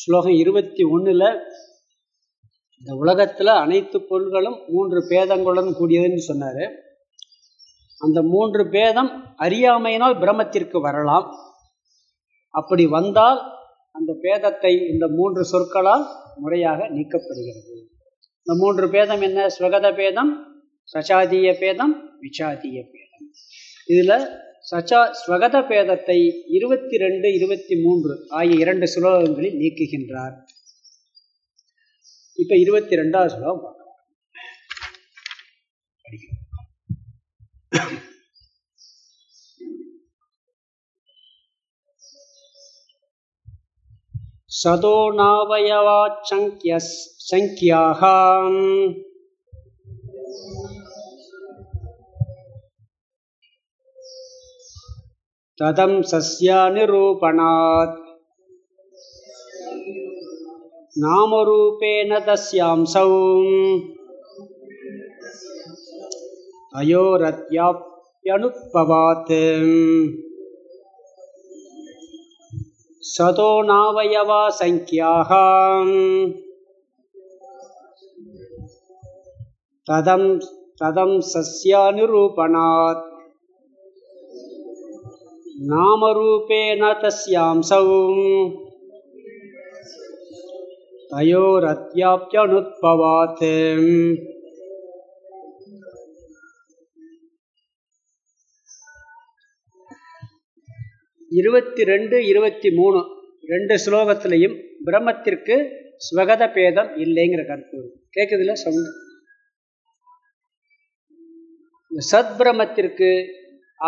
ஸ்லோகம் இருபத்தி ஒன்றில் இந்த உலகத்தில் அனைத்து பொருள்களும் மூன்று பேதங்களுடன் கூடியதுன்னு சொன்னார். அந்த மூன்று பேதம் அறியாமையினால் பிரம்மத்திற்கு வரலாம். அப்படி வந்தால் அந்த பேதத்தை இந்த மூன்று சொற்களால் முறையாக நீக்கப்படுகிறது. இந்த மூன்று பேதம் என்ன? ஸ்வகத பேதம் சச்சாதீய பேதம் விசாதிய பேதம். இதில் சச்சா ஸ்வகத பேதத்தை இருபத்தி ரெண்டு இருபத்தி மூன்று ஆகிய இரண்டு சுலோகங்களில் நீக்குகின்றார். இப்ப இருபத்தி ரெண்டாவது சுலோகம் பார்க்கலாம். சதோ நாவயவாச்சங்கிய ததம் சஸ்யாநிரூபணாத் நாமரூபேண தஸ்யாம்சௌ. அயோரத்யாப்யனுத்பவாத். சதோ நாவயவா சங்கியாக ததம் ததம் சஸ்யாநிரூபணாத் நாமரூபேண தஸ்யாம்சௌ தயோரத்யாப்யனுத்பவாத் இருபத்தி ரெண்டு இருபத்தி மூணு ரெண்டு ஸ்லோகத்திலையும் பிரம்மத்திற்கு ஸ்வகத பேதம் இல்லைங்கிற கருத்து கேட்குதுல சவுண்ட்? சத்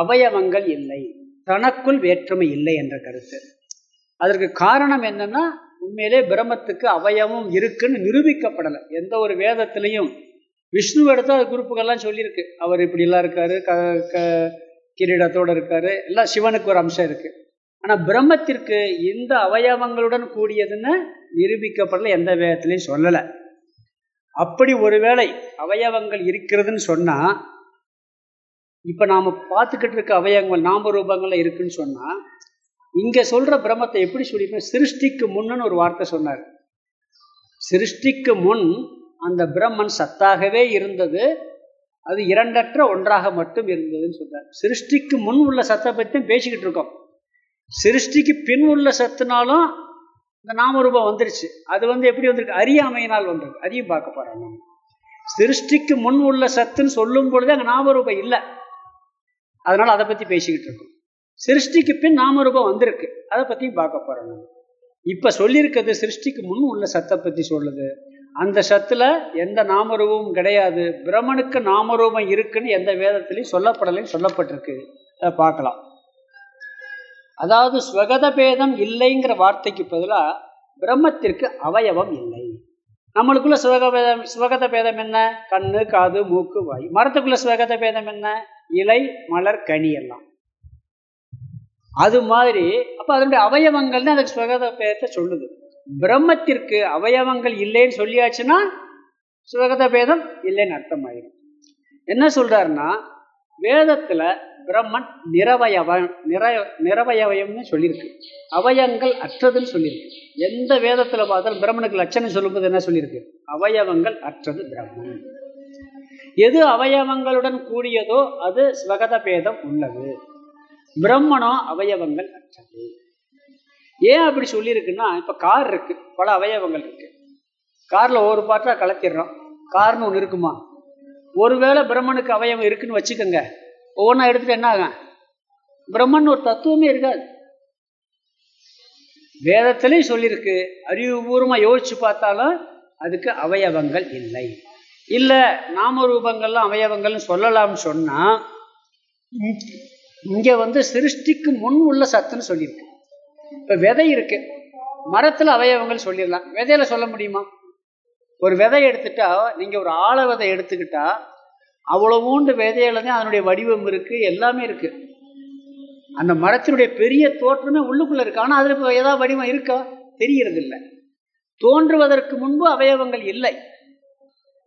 அவயவங்கள் இல்லை. தனக்குள் வேற்றுமை இல்லை என்ற கருத்து. அதற்கு காரணம் என்னன்னா உண்மையிலே பிரம்மத்துக்கு அவயவம் இருக்குன்னு நிரூபிக்கப்படலை. எந்த ஒரு வேதத்திலையும். விஷ்ணு எடுத்து அது குறிப்புகள்லாம் சொல்லியிருக்கு. அவர் இப்படிலாம் இருக்காரு க க கிரீடத்தோடு இருக்காரு எல்லாம் சிவனுக்கு ஒரு அம்சம் இருக்கு. ஆனால் பிரம்மத்திற்கு இந்த அவயவங்களுடன் கூடியதுன்னு நிரூபிக்கப்படலை எந்த வேதத்திலையும் சொல்லலை. அப்படி ஒருவேளை அவயவங்கள் இருக்கிறதுன்னு சொன்னால் இப்போ நாம் பார்த்துக்கிட்டு இருக்க அவயங்கள் நாம ரூபங்கள்ல இருக்குன்னு சொன்னால் இங்கே சொல்கிற பிரம்மத்தை எப்படி சொல்லியிருக்கோம் சிருஷ்டிக்கு முன்னுன்னு ஒரு வார்த்தை சொன்னார். சிருஷ்டிக்கு முன் அந்த பிரம்மன் சத்தாகவே இருந்தது அது இரண்டற்ற ஒன்றாக மட்டும் இருந்ததுன்னு சொன்னார் சிருஷ்டிக்கு முன் உள்ள சத்தை பற்றி பேசிக்கிட்டு இருக்கோம். சிருஷ்டிக்கு பின் உள்ள சத்துனாலும் இந்த நாமரூபம் வந்துருச்சு. அது வந்து எப்படி வந்திருக்கு? அறியாமையினால் வந்திருக்கு. அதையும் பார்க்க போகிறோம் நம்ம சிருஷ்டிக்கு முன் உள்ள சத்துன்னு சொல்லும் பொழுது அங்கே நாமரூபம் இல்லை. அதனால அதை பற்றி பேசிக்கிட்டு இருக்கோம். சிருஷ்டிக்கு பின் நாமரூபம் வந்திருக்கு. அதை பற்றியும் பார்க்க போறோம் நம்ம. இப்போ சொல்லியிருக்கிறது சிருஷ்டிக்கு முன் உள்ள சத்தை பற்றி சொல்லுது. அந்த சத்துல எந்த நாமரூபமும் கிடையாது. பிரம்மனுக்கு நாமரூபம் இருக்குன்னு எந்த வேதத்திலையும் சொல்லப்படலைன்னு சொல்லப்பட்டிருக்கு. அதை பார்க்கலாம். அதாவது ஸ்வகத பேதம் இல்லைங்கிற வார்த்தைக்கு பதிலாக பிரம்மத்திற்கு அவயவம் இல்லை. நம்மளுக்குள்ள சுவக பேதம் சுவகத பேதம் என்ன? கண்ணு காது மூக்கு வாய். மரத்துக்குள்ள சுவகத பேதம் என்ன? இலை மலர் கனி எல்லாம். அது மாதிரி அப்போ அதனுடைய அவயவங்கள் தான் அதுக்கு சுகத பேதத்தை சொல்லுது. பிரம்மத்திற்கு அவயவங்கள் இல்லைன்னு சொல்லியாச்சுன்னா சுகத பேதம் இல்லைன்னு அர்த்தம் ஆயிடும் என்ன சொல்றாருன்னா வேதத்துல பிரம்மன் நிறவயவ நிற நிறவயவயம்னு சொல்லியிருக்கு அவயங்கள் அற்றதுன்னு சொல்லியிருக்கு எந்த வேதத்தில் பார்த்தாலும் பிரம்மனுக்கு லட்சணம் சொல்லும்போது என்ன சொல்லியிருக்கு அவயவங்கள் அற்றது பிரம்மன் எது அவயவங்களுடன் கூடியதோ அது ஸ்வகத பேதம் உள்ளது. பிரம்மணம் அவயவங்கள் அற்றது. ஏன் அப்படி சொல்லியிருக்குன்னா இப்போ கார் இருக்கு பல அவயவங்கள் இருக்கு. காரில் ஒரு பாட்டாக கலத்திடுறோம். கார்னு ஒன்று இருக்குமா? ஒருவேளை பிரம்மனுக்கு அவயவம் இருக்குன்னு வச்சுக்கோங்க. ஒவ்வொன்றா எடுத்துட்டு என்ன ஆகும்? பிரம்மன் ஒரு தத்துவமே இருக்காது. வேதத்திலையும் சொல்லியிருக்கு அறிவுபூர்வமாக யோசிச்சு பார்த்தாலும் அதுக்கு அவயவங்கள் இல்லை. இல்லை நாமரூபங்கள்லாம் அவயவங்கள்னு சொல்லலாம்னு சொன்னால் இங்கே வந்து சிருஷ்டிக்கு முன் உள்ள சத்துன்னு சொல்லியிருக்கு. இப்போ விதை இருக்கு. மரத்தில் அவயவங்கள் சொல்லிடலாம். விதையில சொல்ல முடியுமா? ஒரு விதை எடுத்துட்டா நீங்கள் ஒரு ஆழ விதை எடுத்துக்கிட்டா அவ்வளவுண்டு விதையில தான் அதனுடைய வடிவம் இருக்கு எல்லாமே இருக்கு. அந்த மரத்தினுடைய பெரிய தோற்றமே உள்ளுக்குள்ள இருக்கு. ஆனால் அதில் இப்போ ஏதாவது வடிவம் இருக்கா? தெரியறதில்லை. தோன்றுவதற்கு முன்பு அவயவங்கள் இல்லை.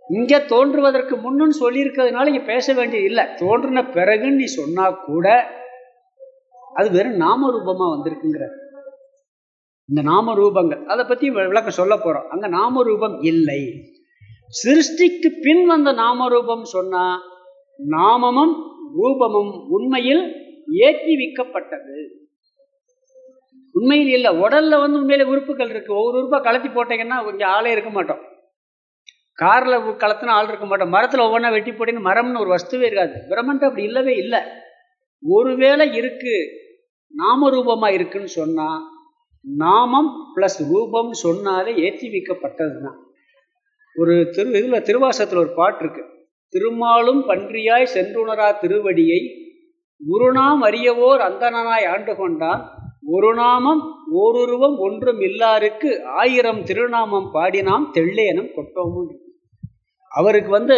இங்கே தோன்றுவதற்கு முன்னுன்னு சொல்லியிருக்கிறதுனால இங்கே பேச வேண்டியது இல்லை. தோன்றின பிறகுன்னு நீ சொன்னா கூட அது வெறும் நாம ரூபமாக வந்திருக்குங்கிற. இந்த நாம ரூபங்கள் அதை பற்றி விளக்கம் சொல்ல போகிறோம் அங்கே நாம ரூபம் இல்லை. சிருஷ்டிக்கு பின் வந்த நாம ரூபம் சொன்னா நாமமும் ரூபமும் உண்மையில் ஏற்றிவிக்கப்பட்டது. உண்மையில் இல்லை உடலில் வந்து உண்மையில உறுப்புகள் இருக்குது ஒவ்வொரு உறுப்பாக கலத்தி போட்டீங்கன்னா கொஞ்சம் ஆளே இருக்க மாட்டோம். காரில் கலத்தின ஆள் இருக்க மாட்டோம். மரத்தில் ஒவ்வொன்றா வெட்டி போட்டின்னு மரம்னு ஒரு வஸ்துவே இருக்காது. பிரம்மன்ட்டு அப்படி இல்லவே இல்லை. ஒருவேளை இருக்கு. நாம ரூபமாக இருக்குன்னு சொன்னால் நாமம் பிளஸ் ரூபம் சொன்னாலே ஏற்றி வைக்கப்பட்டது தான் ஒரு திரு இதில் திருவாசத்தில் ஒரு பாட்டு இருக்கு. திருமாலும் பன்றியாய் சென்றுணரா திருவடியை குருநாம் அறியவோர் அந்தனாய் ஆண்டு கொண்டான். ஒரு நாமம் ஓருருவம் ஒன்றும் இல்லாருக்கு ஆயிரம் திருநாமம் பாடினாம். தெள்ளேனம் கொட்டோமும் அவருக்கு வந்து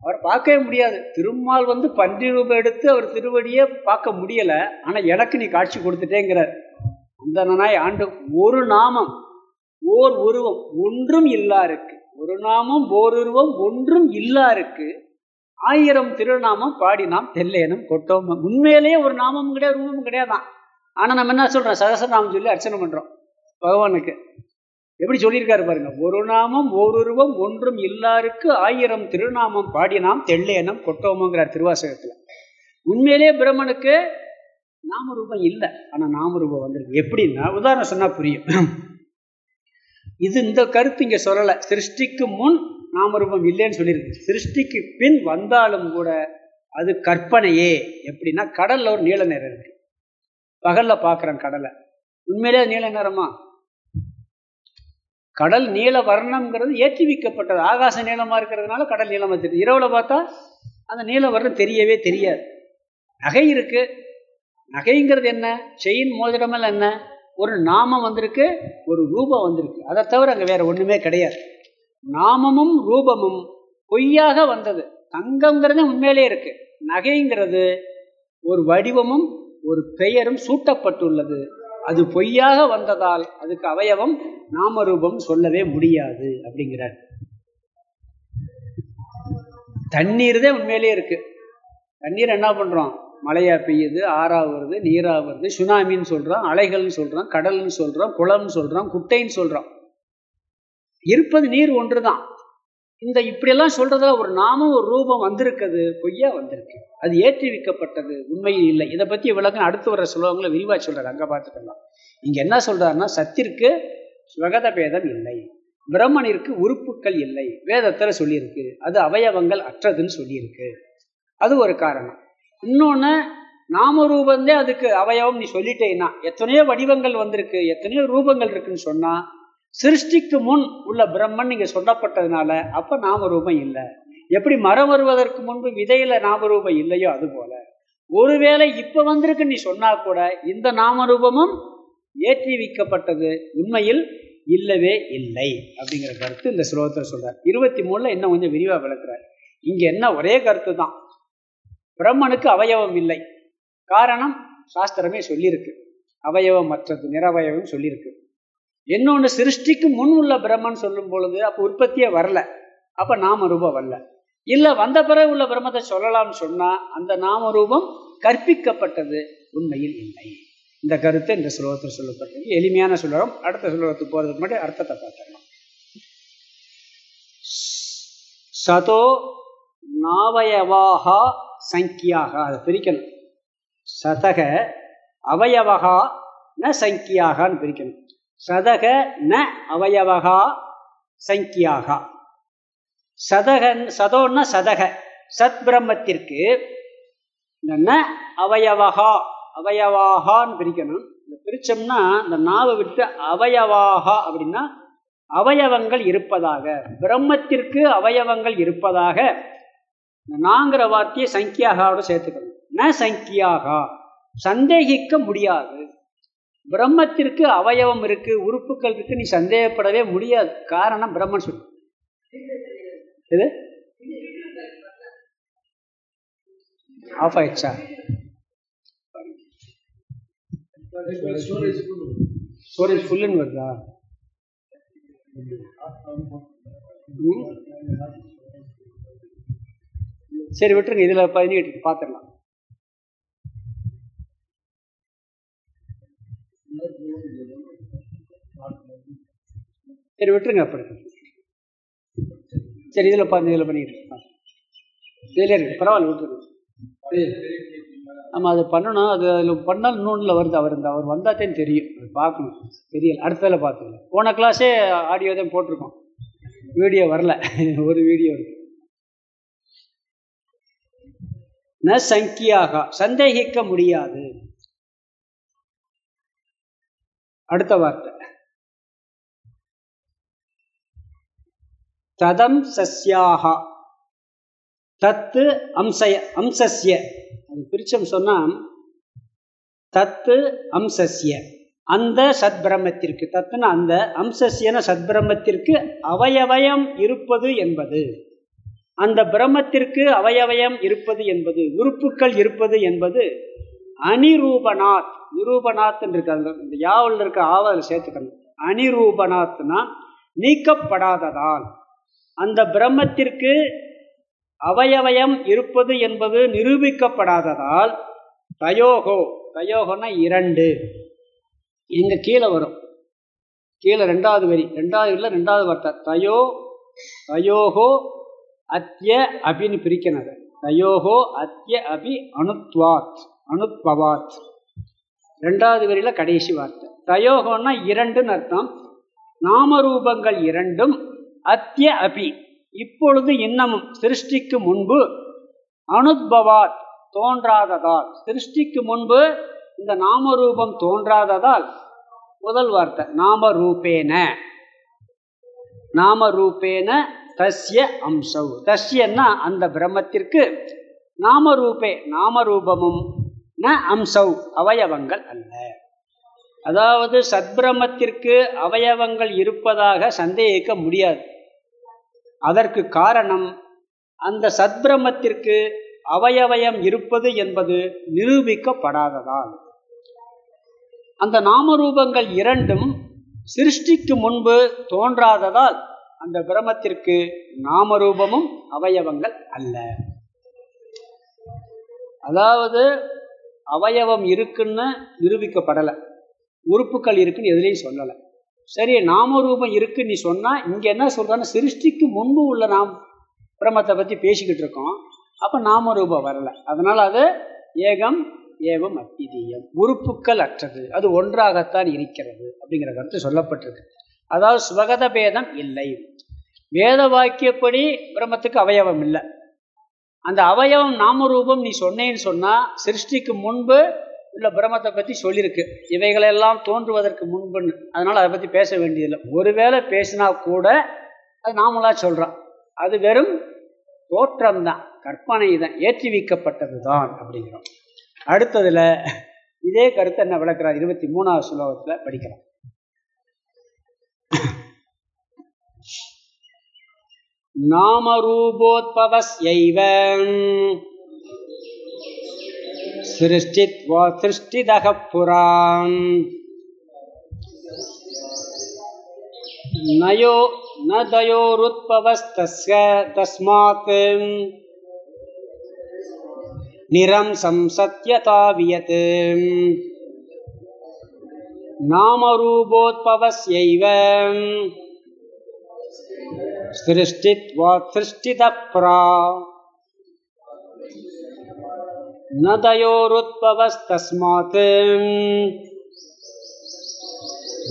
அவர் பார்க்கவே முடியாது. திருமால் வந்து பன்றி ரூபம் எடுத்து அவர் திருவடியை பார்க்க முடியலை. ஆனால் எனக்கு நீ காட்சி கொடுத்துட்டேங்கிறார். அந்தனாய் ஆண்டு ஒரு நாமம் ஓர் உருவம் ஒன்றும் இல்லாருக்கு. ஒரு நாமம் ஓருருவம் ஒன்றும் இல்லாருக்கு. ஆயிரம் திருநாமம் பாடி நாம் தெல்லேனும் கொட்டோம். உண்மையிலேயே ஒரு நாமமும் கிடையாது ரூபமும் கிடையாதான். ஆனால் நம்ம என்ன சொல்கிறோம் சகசநாமம் சொல்லி அர்ச்சனை பண்ணுறோம் பகவானுக்கு. எப்படி சொல்லியிருக்காரு பாருங்க ஒரு நாமம் ஓருருவம் ஒன்றும் இல்லாருக்கு ஆயிரம் திருநாமம் பாடினாம் தெள்ளேனம் கொட்டோமோங்கிறார் திருவாசகத்தில். உண்மையிலே பிரம்மனுக்கு நாமரூபம் இல்லை. ஆனால் நாமரூபம் வந்திருக்கு. எப்படின்னா உதாரணம் சொன்னால் புரியும். இது இந்த கருத்து இங்கே சொல்லலை. சிருஷ்டிக்கு முன் நாமரூபம் இல்லைன்னு சொல்லியிருக்கு. சிருஷ்டிக்கு பின் வந்தாலும் கூட அது கற்பனையே. எப்படின்னா கடலில் ஒரு நீல நிறம் இருக்கு. பகலில் பார்க்குறேன் கடலை. உண்மையிலே நீல நிறமா? கடல் நீல வர்ணம்ங்கிறது ஏற்றுவிக்கப்பட்டது. ஆகாச நீளமாக இருக்கிறதுனால கடல் நீளமாக தெரியும் இரவில் பார்த்தா அந்த நீல வர்ணம் தெரியவே தெரியாது. நகை இருக்குது நகைங்கிறது என்ன? செயின் மோதிரமெல்லாம் என்ன? ஒரு நாமம் வந்திருக்கு ஒரு ரூபம் வந்திருக்கு. அதை தவிர அங்கே வேறு ஒன்றுமே கிடையாது. நாமமும் ரூபமும் பொய்யாக வந்தது. தங்கம்ங்கிறது உண்மையிலே இருக்குது நகைங்கிறது ஒரு வடிவமும் ஒரு பெயரும் சூட்டப்பட்டுள்ளது. அது பொய்யாக வந்ததால் அதுக்கு அவயவம் நாமரூபம் சொல்லவே முடியாது அப்படிங்கிறார். தண்ணீர் தான் உண்மையிலே இருக்கு. தண்ணீர் என்ன பண்றோம்? மழையா பெய்யுது ஆறா வருது நீரா வருது சுனாமின்னு சொல்றோம் அலைகள்னு சொல்றோம் கடல்னு சொல்றோம் குளம்னு சொல்றோம் குட்டைன்னு சொல்றோம். இருப்பது நீர் ஒன்று தான் இந்த இப்படியெல்லாம் சொல்றதுல ஒரு நாமம் ஒரு ரூபம் வந்திருக்குது. பொய்யா வந்திருக்கு. அது ஏற்றுவிக்கப்பட்டது. உண்மையில் இல்லை. இதை பத்தி விளக்கம் அடுத்து வர சுலோகங்களை விரிவா சொல்றாரு. அங்க பார்த்துக்கலாம். இங்க என்ன சொல்றாருன்னா சத்திற்கு சுகத பேதம் இல்லை. பிரம்மனிற்கு உறுப்புகள் இல்லை. வேதத்தில் சொல்லியிருக்கு. அது அவயவங்கள் அற்றதுன்னு சொல்லியிருக்கு. அது ஒரு காரணம். இன்னொன்று நாமரூபந்தே அதுக்கு அவயவம் நீ சொல்லிட்டேன்னா எத்தனையோ வடிவங்கள் வந்திருக்கு. எத்தனையோ ரூபங்கள் இருக்குன்னு சொன்னா சிருஷ்டிக்கு முன் உள்ள பிரம்மன் இங்கே சொல்லப்பட்டதுனால அப்போ நாமரூபம் இல்லை. எப்படி மரம் வருவதற்கு முன்பு விதையில நாமரூபம் இல்லையோ அது போல. ஒருவேளை இப்போ வந்திருக்கு நீ சொன்னா கூட இந்த நாமரூபமும் ஏற்றி வைக்கப்பட்டது உண்மையில் இல்லவே இல்லை அப்படிங்கிற கருத்து இந்த ஸ்லோகத்தில் சொல்றார். இருபத்தி மூணுல இன்னும் கொஞ்சம் விரிவாக விளக்குறார். இங்க என்ன ஒரே கருத்து தான் பிரம்மனுக்கு அவயவம் இல்லை. காரணம் சாஸ்திரமே சொல்லியிருக்கு. அவயவம் மற்றது நிறவயவம் சொல்லியிருக்கு. இன்னொன்று சிருஷ்டிக்கு முன் உள்ள பிரம்மன் சொல்லும் பொழுது அப்போ உற்பத்தியே வரல. அப்போ நாம ரூபம் வரல. இல்லை வந்த பிறகு உள்ள பிரம்மத்தை சொல்லலாம்னு சொன்னால் அந்த நாம ரூபம் கற்பிக்கப்பட்டது உண்மையில் இல்லை. இந்த கருத்து இந்த ஸ்லோகத்தில் சொல்லப்பட்டது எளிமையான சொல்லுறோம் அடுத்த ஸ்லோகத்துக்கு போகிறதுக்கு முன்னாடி அர்த்தத்தை பார்த்துடலாம். சதோ நாவயவாகா சங்கியாக. அதை பிரிக்கணும். சதக அவயவகா ந சங்கியாகான்னு பிரிக்கணும். சதக ந அவயவகா சங்கியாகா. சதகன் சதோன்னா சதக. சத் பிரம்மத்திற்கு இந்த ந அவயவகா அவயவாகான்னு பிரிக்கணும். இந்த பிரிச்சோம்னா இந்த நாவை விட்டு அவயவாகா அப்படின்னா அவயவங்கள் இருப்பதாக. பிரம்மத்திற்கு அவயவங்கள் இருப்பதாக. இந்த நாங்கிற வார்த்தையை சங்கியாகாவோட சேர்த்துக்கணும். ந சங்கியாகா. சந்தேகிக்க முடியாது. பிரம்மத்திற்கு அவயவம் இருக்கு உறுப்புகள் இருக்கு நீ சந்தேகப்படவே முடியாது. காரணம் பிரம்மன் சொல். இது ஆஃப் ஆயிடுச்சா? ஸ்டோரேஜ் ஃபுல்லுன்னு வருதா? சரி விட்டுருங்க. இதில் பதினெட்டு பார்த்துடலாம் சரி விட்டுருங்க அப்படி சரி இதில் பார்த்து இதில் பண்ணிட்டு இதில் இருக்கு. பரவாயில்ல விட்டுருங்க. ஆமாம் அது பண்ணணும் அது அதில் பண்ணால் இன்னொன்றில் வருது. அவர் இந்த அவர் வந்தாத்தேன்னு தெரியும். அது பார்க்கணும். தெரியல. அடுத்ததில் பார்த்துக்கலாம். போன கிளாஸே ஆடியோ தான் போட்டிருக்கோம். வீடியோ வரல. ஒரு வீடியோ இருக்கு ந சங்கியாக சந்தேகிக்க முடியாது. அடுத்த வார்த்தை. ததம் சஸ்யாக தத்து அம்சய அம்சஸ்ய. அது பிரிச்சம் சொன்னா தத்து அம்சஸ்ய. அந்த சத்பிரமத்திற்கு தத்துன அந்த அம்சஸ்யன சத்பிரமத்திற்கு அவயவயம் இருப்பது என்பது. அந்த பிரம்மத்திற்கு அவயவயம் இருப்பது என்பது உறுப்புக்கள் இருப்பது என்பது அனிரூபநாத் நிரூபநாத் இருக்காங்க இந்த யாவில் இருக்க ஆவல் சேர்த்துக்கணும். அனிரூபநாத்னா நீக்கப்படாததால். அந்த பிரம்மத்திற்கு அவயவயம் இருப்பது என்பது நிரூபிக்கப்படாததால் தயோகோ தயோகோன்னா இரண்டு. இங்கே கீழே வரும். கீழே ரெண்டாவது வரி. ரெண்டாவது இல்லை ரெண்டாவது வார்த்தை. தயோ தயோகோ அத்திய அபின்னு பிரிக்கிறது. தயோகோ அத்திய அபி அணுத்வாத் அணுத்பவாத் ரெண்டாவது வரியில் கடைசி வார்த்தை. தயோகோன்னா இரண்டுன்னு அர்த்தம். நாமரூபங்கள் இரண்டும் அத்திய அபி. இப்பொழுது இன்னமும் சிருஷ்டிக்கு முன்பு அனுத்பவாத் தோன்றாததால் சிருஷ்டிக்கு முன்பு இந்த நாமரூபம் தோன்றாததால் முதல் வார்த்தை நாமரூபேன. நாமரூபேன தஸ்ய அம்சவ் தஸ்யன்னா அந்த பிரம்மத்திற்கு நாமரூபே நாமரூபமும் ந அம்சவ் அவயவங்கள் அல்ல. அதாவது சத்பிரமத்திற்கு அவயவங்கள் இருப்பதாக சந்தேகிக்க முடியாது. அதற்கு காரணம் அந்த சத்பிரமத்திற்கு அவயவயம் இருப்பது என்பது நிரூபிக்கப்படாததால். அந்த நாமரூபங்கள் இரண்டும் சிருஷ்டிக்கு முன்பு தோன்றாததால் அந்த பிரமத்திற்கு நாமரூபமும் அவயவங்கள் அல்ல. அதாவது அவயவம் இருக்குன்னு நிரூபிக்கப்படலை. உறுப்புகள் இருக்குன்னு எதுலேயும் சொல்லலை. சரி நாமரூபம் இருக்குன்னு நீ சொன்னால் இங்கே என்ன சொல்கிறான்னு சிருஷ்டிக்கு முன்பு உள்ள நாம் பிரமத்தை பற்றி பேசிக்கிட்டு இருக்கோம். அப்போ நாமரூபம் வரலை. அதனால் அது ஏகம் ஏவம் அத்திதீயம். உறுப்புக்கள் அற்றது. அது ஒன்றாகத்தான் இருக்கிறது அப்படிங்கிற கருத்து சொல்லப்பட்டிருக்கு. அதாவது சுவகத பேதம் இல்லை. வேத வாக்கியப்படி பிரம்மத்துக்கு அவயவம் இல்லை. அந்த அவயவம் நாமரூபம் நீ சொன்னேன்னு சொன்னால் சிருஷ்டிக்கு முன்பு உள்ள பிரம்மத்தை பற்றி சொல்லியிருக்கு. இவைகளெல்லாம் தோன்றுவதற்கு முன்புன்னு. அதனால் அதை பற்றி பேச வேண்டியதில்லை. ஒருவேளை பேசினா கூட அது நாமளாக சொல்கிறோம் அது வெறும் தோற்றம்தான். கற்பனை தான் ஏற்றி வைக்கப்பட்டது தான் அப்படிங்கிறோம். அடுத்ததில் இதே கருத்தை என்ன விளக்குறார்? இருபத்தி மூணாவது சுலோகத்தில் படிக்கிறோம் நாமரூபோத்பவஸ்யைவ सृष्टित्वा सृष्टिदः पुरान् नयो न दयोरुत्पवस्तस्य तस्मात् निरंसं सत्यता वियत् नामरूपोत्पवस्यैव सृष्टित्वा सृष्टितः पुरा न तयोरुत्पवस्तस्मात्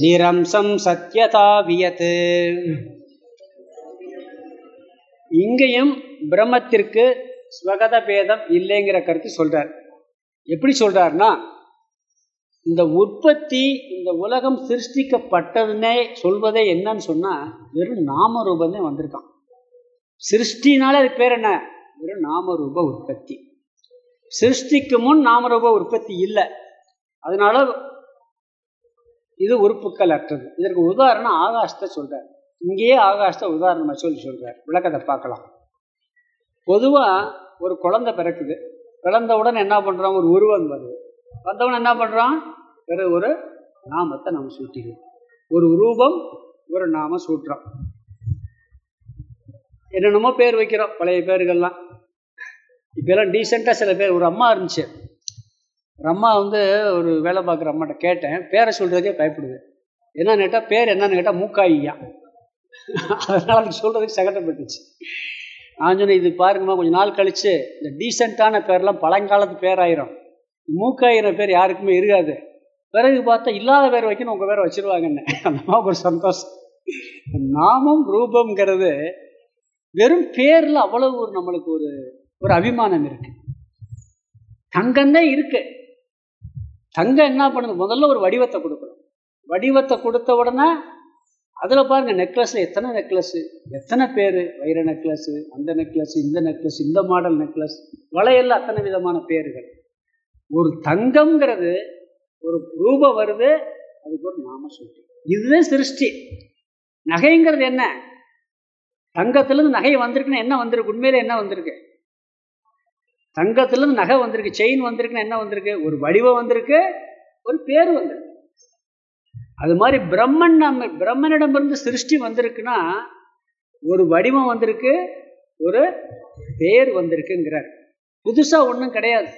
நிரம்சம் சத்யதா வியத் இங்கேயும் பிரம்மத்திற்கு ஸ்வகத பேதம் இல்லைங்கிற கருத்து சொல்றார் எப்படி சொல்றாருன்னா இந்த உற்பத்தி இந்த உலகம் சிருஷ்டிக்கப்பட்டதுன்னே சொல்வதே என்னன்னு சொன்னா வெறும் நாமரூபமே வந்திருக்கான் சிருஷ்டினால அது பேர் என்ன வெறும் நாமரூப உற்பத்தி சிருஷ்டிக்கு முன் நாமரூப உற்பத்தி இல்லை. அதனால இது உறுப்புக்கள் அற்றது இதற்கு உதாரணம் ஆகாசத்தை சொல்றார். இங்கேயே ஆகாசத்தை உதாரணமாக சொல்லி சொல்றார். விளக்கத்தை பார்க்கலாம். பொதுவாக ஒரு குழந்தை பிறக்குது. பிறந்தவுடன் என்ன பண்ணுறோம் ஒரு உருவம் வருது. வந்தவன் என்ன பண்ணுறான் வேறு ஒரு நாமத்தை நம்ம சூட்டிடுவோம். ஒரு ரூபம் ஒரு நாம சூட்டுறோம். என்னென்னமோ பேர் வைக்கிறோம். பழைய பேர்கள்லாம். இப்போல்லாம் டீசெண்டாக சில பேர் ஒரு அம்மா இருந்துச்சு. ஒரு அம்மா வந்து ஒரு வேலை பார்க்குற அம்மாட்ட கேட்டேன். பேரை சொல்கிறதுக்கே பயப்படுது என்னன்னு கேட்டால் பேர் என்னன்னு கேட்டால் மூக்காயியா. அதனால் அது சொல்கிறதுக்கு சகட்டப்பட்டுச்சு நான் சொன்னேன் இது பாருங்கம்மா கொஞ்சம் நாள் கழித்து இந்த டீசெண்டான பேர்லாம் பழங்காலத்து பேராயிரும். மூக்காயிற பேர் யாருக்குமே இருக்காது. பிறகு பார்த்தா இல்லாத பேர் வைக்கணும் உங்கள் பேரை வச்சுருவாங்கன்னு. அந்த ஒரு சந்தோஷம். நாமம் ரூபம்ங்கிறது வெறும் பேரில் அவ்வளவு ஒரு நம்மளுக்கு ஒரு ஒரு அபிமானம் இருக்கு. தங்கம்தான் இருக்கு. தங்கம் என்ன பண்ணுது? முதல்ல ஒரு வடிவத்தை கொடுக்கணும். வடிவத்தை கொடுத்த உடனே அதில் பாருங்கள் நெக்லஸில் எத்தனை நெக்லஸ்ஸு எத்தனை பேர்? வைர நெக்லஸ்ஸு அந்த நெக்லஸ் இந்த நெக்லஸ் இந்த மாடல் நெக்லஸ் வளையல்ல அத்தனை விதமான பேர்கள். ஒரு தங்கம்ங்கிறது ஒரு ரூபம் வருது அதுக்கு ஒரு நாம சொல்லி இதுதான் சிருஷ்டி. நகைங்கிறது என்ன? தங்கத்திலேருந்து நகை வந்திருக்குன்னு என்ன வந்திருக்கு? உண்மையில என்ன வந்திருக்கு? தங்கத்துலேருந்து நகை வந்திருக்கு செயின் வந்திருக்குன்னா என்ன வந்திருக்கு? ஒரு வடிவம் வந்திருக்கு ஒரு பேர் வந்திருக்கு. அது மாதிரி பிரம்மன் நம்ம பிரம்மனிடமிருந்து சிருஷ்டி வந்திருக்குன்னா ஒரு வடிவம் வந்திருக்கு ஒரு பேர் வந்திருக்குங்கிறார். புதுசாக ஒன்றும் கிடையாது.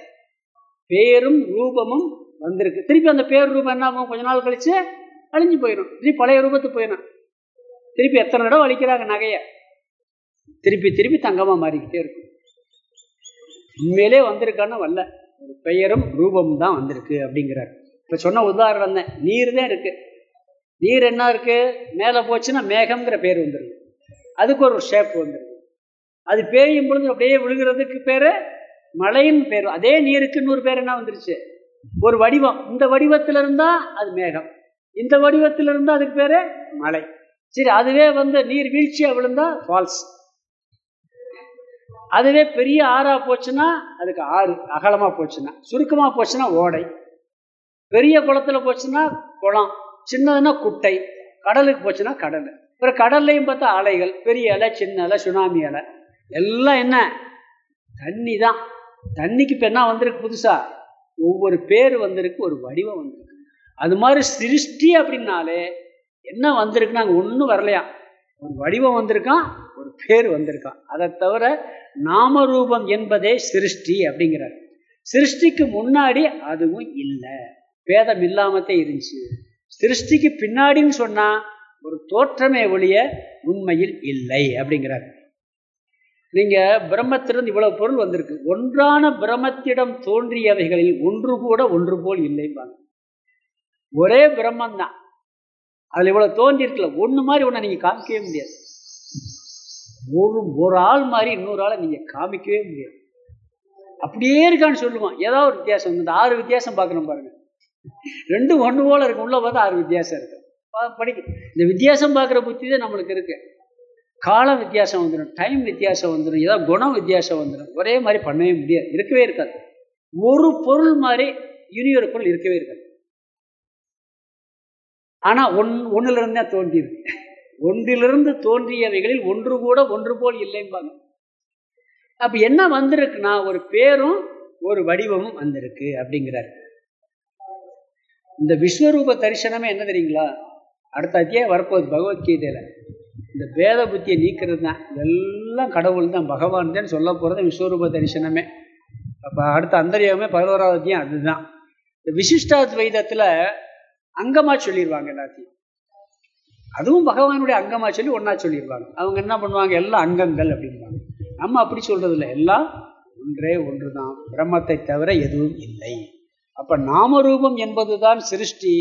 பேரும் ரூபமும் வந்திருக்கு. திருப்பி அந்த பேர் ரூபம் என்ன ஆகும்? கொஞ்ச நாள் கழித்து அழிஞ்சு போயிடும். திருப்பி பழைய ரூபத்துக்கு போயிடும். திருப்பி எத்தனை தடவை அழிக்கிறாங்க நகையை? திருப்பி திருப்பி தங்கமாக மாறிக்கிட்டே இருக்கும். உண்மையிலே வந்திருக்கான்னு வரல. ஒரு பெயரும் ரூபமும் தான் வந்திருக்கு அப்படிங்கிறார். இப்போ சொன்ன உதாரணம் தான். நீர் தான் இருக்குது நீர் என்ன இருக்குது மேலே போச்சுன்னா மேகம்ங்கிற பேர் வந்துடுது அதுக்கு ஒரு ஷேப் வந்துடுது அது பேயும் பொழுது அப்படியே விழுகிறதுக்கு பேர் மழையின் பேர். அதே நீருக்கு இன்னொரு பேர் என்ன வந்துருச்சு? ஒரு வடிவம். இந்த வடிவத்தில் இருந்தால் அது மேகம். இந்த வடிவத்தில் இருந்தால் அதுக்கு பேர் மழை சரி அதுவே வந்து நீர் வீழ்ச்சியாக விழுந்தால் ஃபால்ஸ் அதுவே பெரிய ஆறாக போச்சுன்னா அதுக்கு ஆறு அகலமாக போச்சுன்னா. சுருக்கமாக போச்சுன்னா ஓடை. பெரிய குளத்துல போச்சுன்னா குளம். சின்னதுன்னா குட்டை. கடலுக்கு போச்சுன்னா கடல். அப்புறம் கடல்லையும் பார்த்தா அலைகள். பெரிய அலை சின்ன அலை சுனாமி அலை எல்லாம் என்ன? தண்ணி தான். தண்ணிக்கு இப்போ என்ன வந்திருக்கு புதுசாக ஒவ்வொரு பேர் வந்திருக்கு ஒரு வடிவம் வந்திருக்கு. அது மாதிரி சிருஷ்டி அப்படின்னாலே என்ன வந்திருக்குன்னா அங்கே ஒன்றும் வரலையா? ஒரு வடிவம் வந்திருக்கான். ஒரு பேர் வந்திருக்கான் அதை தவிர நாமரூபம் என்பதே சிருஷ்டி அப்படிங்கிறார். சிருஷ்டிக்கு முன்னாடி அதுவும் இல்லை. பேதம் இல்லாமத்தே இருந்துச்சு. சிருஷ்டிக்கு பின்னாடின்னு சொன்னா ஒரு தோற்றமே ஒழிய உண்மையில் இல்லை அப்படிங்கிறார். நீங்க பிரம்மத்திலிருந்து இவ்வளவு பொருள் வந்திருக்கு. ஒன்றான பிரம்மத்திடம் தோன்றியவைகளில் ஒன்று கூட ஒன்று போல் இல்லைம்பாங்க ஒரே பிரம்மந்தான் அதில் அதுல இவ்வளவு ஒன்று ஒண்ணு மாதிரி ஒன்றை நீங்க காமிக்கவே முடியாது. ஒரு ஒரு ஆள் மாதிரி இன்னொரு ஆளை நீங்கள் காமிக்கவே முடியாது. அப்படியே இருக்கான்னு சொல்லுவான். ஏதாவது ஒரு வித்தியாசம். இந்த ஆறு வித்தியாசம் பார்க்கணும் பாருங்க. ரெண்டும் ஒன்று போல இருக்கு. உள்ள பார்த்தா ஆறு வித்தியாசம் இருக்கு. படிக்க இந்த வித்தியாசம் பார்க்குற புத்தி தான் நம்மளுக்கு இருக்கு. காலம் வித்தியாசம் வந்துடும் டைம் வித்தியாசம் வந்துடும் ஏதாவது குணம் வித்தியாசம் வந்துடும் ஒரே மாதிரி பண்ணவே முடியாது. இருக்கவே இருக்காது. ஒரு பொருள் மாதிரி இனியொரு பொருள் இருக்கவே இருக்காது. ஆனால் ஒன் ஒன்றுலேருந்து தான் தோன்றியது ஒன்றிலிருந்து தோன்றியவைகளில் ஒன்று கூட ஒன்று போல் இல்லைம்பாங்க. அப்போ என்ன வந்திருக்குன்னா ஒரு பேரும் ஒரு வடிவமும் வந்திருக்கு அப்படிங்கிறார். இந்த விஸ்வரூப தரிசனமே என்ன தெரியுங்களா? அடுத்த அத்தியாயம் வரப்போகுது பகவத்கீதையில். இந்த பேத புத்தியை நீக்கிறது தான். எல்லாம் கடவுள் தான் பகவான் தான் சொல்ல போகிறது விஸ்வரூப தரிசனமே. அப்போ அடுத்த அந்தரியமே பதினோராவது அத்தியம் அதுதான். இந்த விசிஷ்டாத்வைதத்தில் அங்கமாக சொல்லிடுவாங்க எல்லாத்தையும். அதுவும் பகவானுடைய அங்கமாக சொல்லி ஒன்றா சொல்லிடுவாங்க அவங்க என்ன பண்ணுவாங்க? எல்லாம் அங்கங்கள் அப்படின்வாங்க நம்ம அப்படி சொல்கிறதில்ல எல்லாம் ஒன்றே ஒன்று தான் பிரம்மத்தை தவிர எதுவும் இல்லை. அப்போ நாமரூபம் என்பது தான் சிருஷ்டி.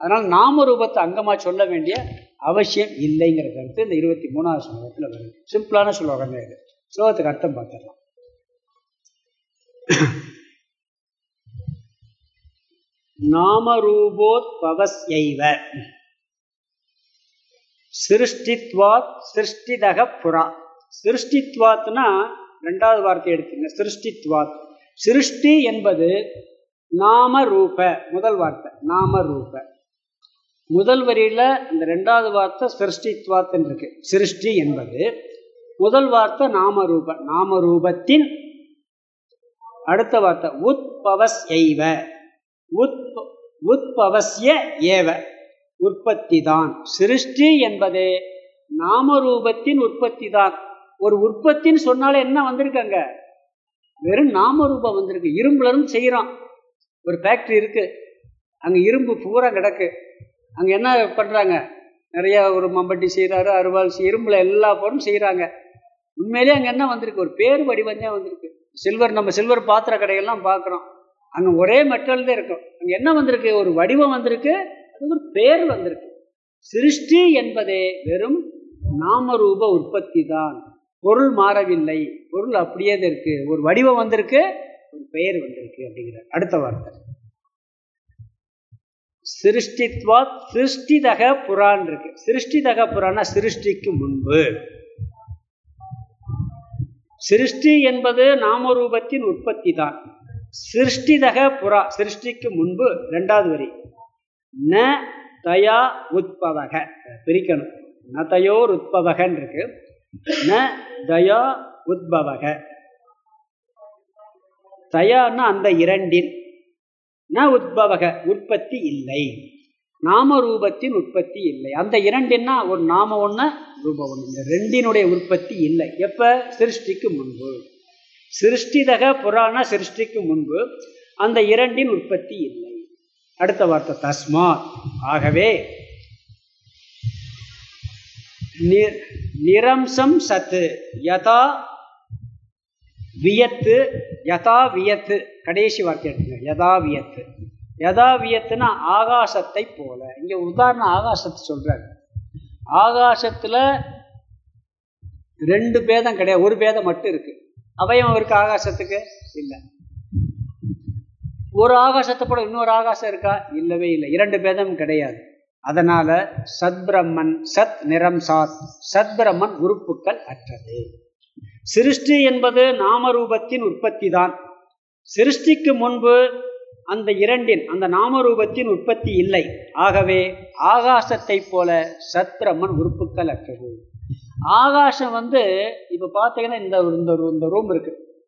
அதனால் நாமரூபத்தை அங்கமாக சொல்ல வேண்டிய அவசியம் இல்லைங்கிற கருத்து இந்த இருபத்தி மூணாவது ஸ்லோகத்தில் வருது. சிம்பிளான ஸ்லோகம் இது. ஸ்லோகத்துக்கு அர்த்தம் பார்த்துடலாம். நாமரூபோத்பவஸ்யைவ. சிருஷ்டித்வாத் சிருஷ்டிதக புறா. சிருஷ்டித்வாத்னா ரெண்டாவது வார்த்தை எடுத்துங்க. சிருஷ்டித்வாத். சிருஷ்டி என்பது நாம ரூப முதல் வார்த்தை நாம ரூப முதல் வரியில இந்த ரெண்டாவது வார்த்தை சிருஷ்டித்வாத்துன்னு இருக்கு சிருஷ்டி என்பது முதல் வார்த்தை நாம ரூப நாம ரூபத்தின் அடுத்த வார்த்தை உத்பவஸ் எய்வ உத் உத்பவசிய ஏவ. உற்பத்தி தான் சிருஷ்டி என்பது நாமரூபத்தின் உற்பத்தி தான் ஒரு உற்பத்தின்னு சொன்னாலே என்ன வந்திருக்காங்க வெறும் நாமரூபம் வந்திருக்கு. இரும்புல இருந்து செய்கிறோம் ஒரு ஃபேக்ட்ரி இருக்குது அங்கே இரும்பு பூரா கிடக்கு. அங்கே என்ன பண்ணுறாங்க நிறையா ஒரு மம்பட்டி செய்கிறாரு அருவாள் இரும்புல எல்லா பொருளும் செய்கிறாங்க உண்மையிலே அங்கே என்ன வந்திருக்கு? ஒரு பேர் வடிவம் தான் வந்திருக்கு. சில்வர் நம்ம சில்வர் பாத்திர கடையெல்லாம் பார்க்குறோம் அங்கே ஒரே மெட்டல் தான் இருக்கும். அங்கே என்ன வந்திருக்கு? ஒரு வடிவம் வந்திருக்கு. ஒரு பேர் வந்திருக்கு. சிருஷ்டி என்பதே வெறும் நாமரூப உற்பத்தி தான். பொருள் மாறவில்லை. பொருள் அப்படியே இருக்கு. ஒரு வடிவம் வந்திருக்கு ஒரு பெயர் வந்திருக்கு அப்படிங்கிற அடுத்த வார்த்தை. சிருஷ்டித்வா சிருஷ்டிதக புறான் இருக்கு. சிருஷ்டிதக புறான சிருஷ்டிக்கு முன்பு. சிருஷ்டி என்பது நாமரூபத்தின் உற்பத்தி தான். சிருஷ்டிதக புறா சிருஷ்டிக்கு முன்பு ரெண்டாவது வரி. ந தயா உத்பவக. பிரிக்கணும். ந தயோர் உத்பவகன் இருக்கு. ந தயா உத்பவக. தயான்னா அந்த இரண்டின். ந உத்பவக உற்பத்தி இல்லை. நாம ரூபத்தின் உற்பத்தி இல்லை. அந்த இரண்டின்னா ஒரு நாம ஒன்று ரூபம் ஒன்று இந்த ரெண்டினுடைய உற்பத்தி இல்லை. எப்போ? சிருஷ்டிக்கு முன்பு. சிருஷ்டிதக புராண சிருஷ்டிக்கு முன்பு அந்த இரண்டின் உற்பத்தி இல்லை. அடுத்த வார்த்தை தஸ்மாத். ஆகவே நிரம்சம் சத்து யதா வியத்து யதா வியத்து கடைசி வார்த்தை எடுத்துங்க யதா வியத்து. யதா வியத்துனா ஆகாசத்தை போல. இங்கே உதாரணம் ஆகாசத்தை சொல்றாரு. ஆகாசத்துல ரெண்டு பேதம் கிடையாது. ஒரு பேதம் மட்டும் இருக்கு. அவயம் அவருக்கு ஆகாசத்துக்கு? இல்லை. ஒரு ஆகாசத்தை போல இன்னொரு ஆகாசம் இருக்கா? இல்லவே இல்லை. இரண்டு பேதம் கிடையாது. அதனால சத்பிரம்மன் சத் நிறம் சாத். சத்பிரம்மன் உறுப்புக்கள் அற்றது. சிருஷ்டி என்பது நாமரூபத்தின் உற்பத்தி தான் சிருஷ்டிக்கு முன்பு அந்த இரண்டின் அந்த நாமரூபத்தின் உற்பத்தி இல்லை. ஆகவே ஆகாசத்தை போல சத்பிரம்மன் உறுப்புக்கள் அற்றது. ஆகாசம் வந்து இப்போ பார்த்தீங்கன்னா இந்த இந்த இந்த ரூம் இருக்கு.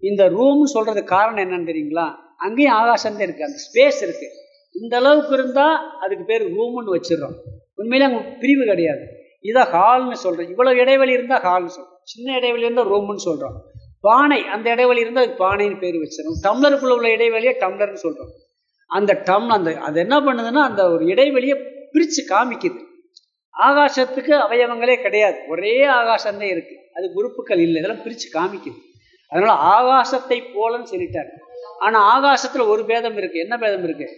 இந்த ரூம்னு சொல்றது காரணம் என்னன்னு தெரியுங்களா? அங்கேயும் ஆகாசம் தான் அந்த ஸ்பேஸ் இருக்குது இந்த அளவுக்கு இருந்தால் அதுக்கு பேர் ரூம்னு வச்சிடறோம். உண்மையிலே அங்கே பிரிவு கிடையாது. இதை ஹால்னு சொல்கிறோம் இவ்வளோ இடைவெளி இருந்தால் ஹால்னு சொல்கிறோம் சின்ன இடைவெளி இருந்தால் ரூம்னு சொல்கிறோம் பானை அந்த இடைவெளி இருந்தால் அது பானைன்னு பேர் வச்சிடறோம். டம்ளருக்குள்ள உள்ள இடைவெளியை டம்ளர்னு சொல்கிறோம் அந்த டம் அந்த அது என்ன பண்ணுதுன்னா அந்த ஒரு இடைவெளியை பிரித்து காமிக்குது. ஆகாசத்துக்கு அவயவங்களே கிடையாது. ஒரே ஆகாசந்தே இருக்குது அது உறுப்புகள் இல்லை. இதெல்லாம் பிரித்து காமிக்குது. அதனால் ஆகாசத்தை போலன்னு சொல்லிட்டார் ஆனால் ஆகாசத்தில் ஒரு பேதம் இருக்கு. என்ன பேதம் இருக்கு?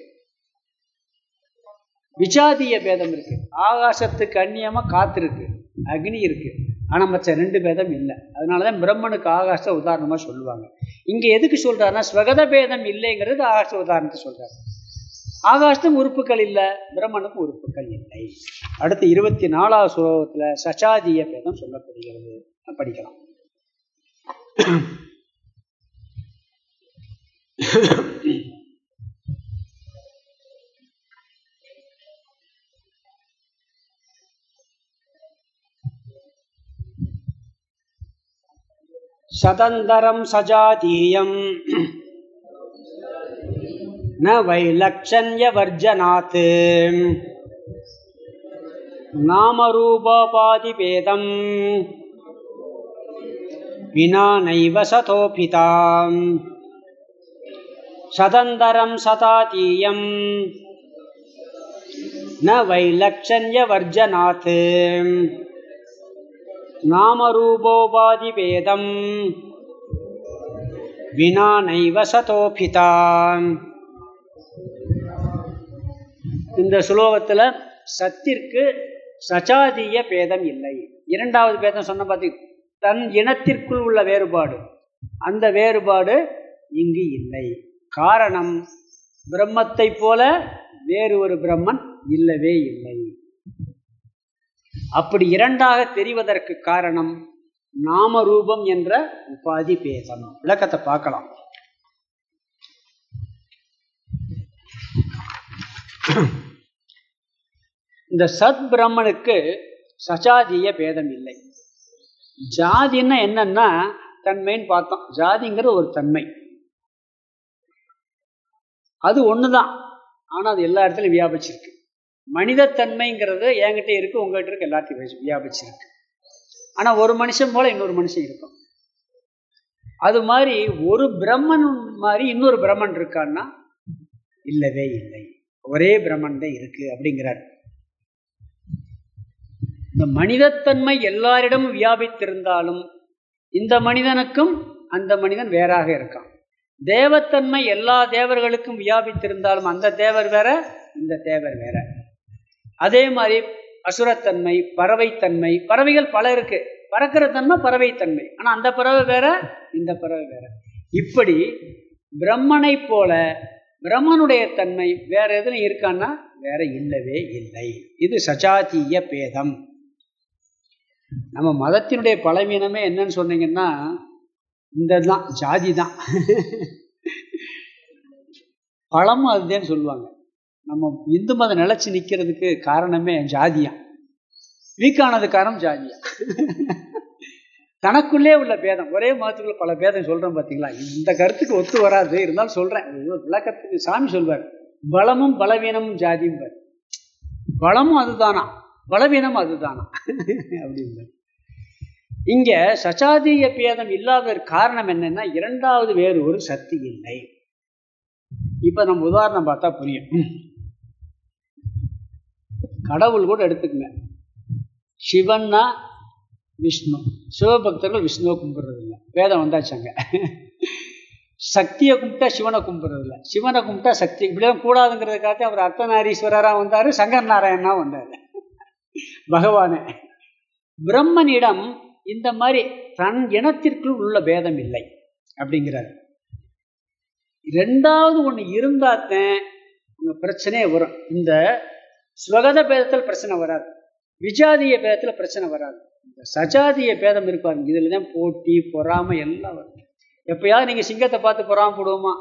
விஜாதிய பேதம் இருக்கு. ஆகாசத்துக்கு அந்நியமா காத்து இருக்கு. அக்னி இருக்கு. ஆனால் மற்ற ரெண்டு பேதம் இல்லை. அதனால தான் பிரம்மனுக்கு ஆகாச உதாரணமாக சொல்லுவாங்க. இங்கே எதுக்கு சொல்கிறாருன்னா ஸ்வகத பேதம் இல்லைங்கிறது ஆகாச உதாரணத்தை சொல்கிறார் ஆகாசத்தும் உறுப்புகள் இல்லை பிரம்மனுக்கும் உறுப்புகள் இல்லை. அடுத்து இருபத்தி நாலாவது ஸ்லோகத்தில் சச்சாதிய பேதம் சொல்லப்படுகிறது. படிக்கலாம். சதந்தரம் சஜாதீயம். ந வைலட்சண்யவர்ஜனாத் நாமரூபோபாதிபேதம். வினா நைவ சதோபிதாம். சதந்தரம் சதாதீயம். ந வைலட்சண்ய நாமரூபோபாதி பேதம் வினா நைவ இந்த சுலோகத்தில் சத்திற்கு சச்சாதீய பேதம் இல்லை. இரண்டாவது பேதம் சொன்ன பார்த்தி தன் இனத்திற்குள் உள்ள வேறுபாடு. அந்த வேறுபாடு இங்கு இல்லை. காரணம் பிரம்மத்தை போல வேறு ஒரு பிரம்மன் இல்லவே இல்லை. அப்படி இரண்டாக தெரிவதற்கு காரணம் நாமரூபம் என்ற உபாதி பேதம் விளக்கத்தை பார்க்கலாம். இந்த சத் பிரம்மனுக்கு சஜாதிய பேதம் இல்லை. ஜாதின்னா என்னன்னா தன்மைன்னு பார்த்தோம். ஜாதிங்கிற ஒரு தன்மை. அது ஒன்னுதான் ஆனால் அது எல்லா இடத்துலையும் வியாபிச்சிருக்கு. மனிதத்தன்மைங்கிறது என்கிட்ட இருக்குது உங்ககிட்ட இருக்கு எல்லாத்தையும் வியாபிச்சிருக்கு. ஆனால் ஒரு மனுஷன் போல இன்னொரு மனுஷன் இருக்கும். அது மாதிரி ஒரு பிரம்மன் மாதிரி இன்னொரு பிரம்மன் இருக்கான்னா இல்லவே இல்லை. ஒரே பிரம்மன் தான் இருக்கு அப்படிங்கிறார். இந்த மனிதத்தன்மை எல்லாரிடமும் வியாபித்திருந்தாலும் இந்த மனிதனுக்கும் அந்த மனிதன் வேறாக இருக்கான். தேவத்தன்மை எல்லா தேவர்களுக்கும் வியாபித்திருந்தாலும் அந்த தேவர் வேற இந்த தேவர் வேற. அதே மாதிரி அசுரத்தன்மை பறவைத்தன்மை பறவைகள் பல இருக்கு. பறக்கிற தன்மை பறவைத்தன்மை. ஆனால் அந்த பறவை வேற இந்த பறவை வேற. இப்படி பிரம்மனை போல பிரம்மனுடைய தன்மை வேற எதுவும் இருக்கான்னா வேற இல்லவே இல்லை. இது சஜாத்திய பேதம். நம்ம மதத்தினுடைய பலவீனமே என்னன்னு சொன்னீங்கன்னா இந்த தான் ஜாதி தான் பழமும் அதுதான் சொல்லுவாங்க. நம்ம இந்து மதம் நிலச்சி நிற்கிறதுக்கு காரணமே ஜாதியா. வீக்கானது காரணம் ஜாதியா. தனக்குள்ளே உள்ள பேதம். ஒரே மதத்துக்குள்ள பல பேதம் சொல்கிறேன் பார்த்தீங்களா இந்த கருத்துக்கு ஒத்து வராது. இருந்தாலும் சொல்கிறேன் விளக்கத்துக்கு சாமி சொல்வார். பலமும் பலவீனமும் ஜாதியும் பலமும் அதுதானா? பலவீனம் அதுதானா? அப்படின்பார் இங்க சசாதீய பேதம் இல்லாததற்கு காரணம் என்னன்னா இரண்டாவது வேறு ஒரு சக்தி இல்லை. இப்ப நம்ம உதாரணம் பார்த்தா புரியும். கடவுள் கூட எடுத்துக்கங்க. சிவன்னா விஷ்ணு. சிவபக்தர்கள் விஷ்ணுவை கும்பிட்றதில்ல. இல்லை வேதம் வந்தாச்சாங்க சக்தியை கும்பிட்டா சிவனை கும்பிட்றது இல்லை சிவனை கும்பிட்டா சக்தி. இப்படிதான் கூடாதுங்கிறதுக்காக அவர் அர்த்தநாரீஸ்வரராக வந்தார் சங்கர் நாராயணனாக வந்தார். பகவானே. பிரம்மனிடம் இந்த மாதிரி தன் இனத்திற்குள் உள்ள பேதம் இல்லை அப்படிங்கிறார் ரெண்டாவது ஒன்று இருந்தாத்தான் உங்க பிரச்சனையே வரும். இந்த ஸ்வகத பேதத்தில் பிரச்சனை வராது. விஜாதிய பேதத்தில் பிரச்சனை வராது. இந்த சஜாதிய பேதம் இருப்பாருங்க இதில் தான் போட்டி பொறாமை எல்லாம் வரும். எப்பயாவது நீங்கள் சிங்கத்தை பார்த்து பொறாமப்படுவோமா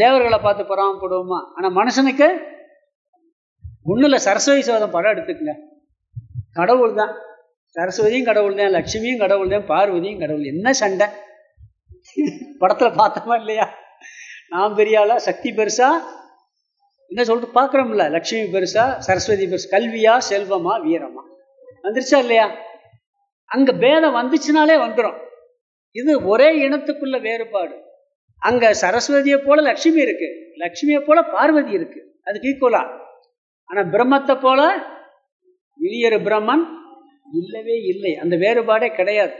தேவர்களை பார்த்து பொறாமப்படுவோமா ஆனால் மனுஷனுக்கு ஒன்றும் இல்லை சரஸ்வதி சோதம் படம் எடுத்துக்கங்க. கடவுள் தான் சரஸ்வதியும் கடவுள் தான் லட்சுமியும் கடவுள் தான் பார்வதியும் கடவுள். என்ன சண்டை? படத்தில் பார்த்தோமா இல்லையா? நாம் பெரியாளா சக்தி பெருசா? என்ன சொல்லிட்டு பார்க்குறோம்ல லட்சுமி பெருசா சரஸ்வதி பெருசு கல்வியா செல்வமா வீரமா? வந்துருச்சா இல்லையா? அங்கே பேதம் வந்துச்சுனாலே வந்துடும் இது ஒரே இனத்துக்குள்ள வேறுபாடு. அங்கே சரஸ்வதியை போல லட்சுமி இருக்கு. லட்சுமியை போல பார்வதி இருக்கு. அதுக்கு ஈக்குவலா ஆனால் பிரம்மத்தை போல வெளியேறு பிரம்மன் இல்லவே இல்லை. அந்த வேறுபாடே கிடையாது.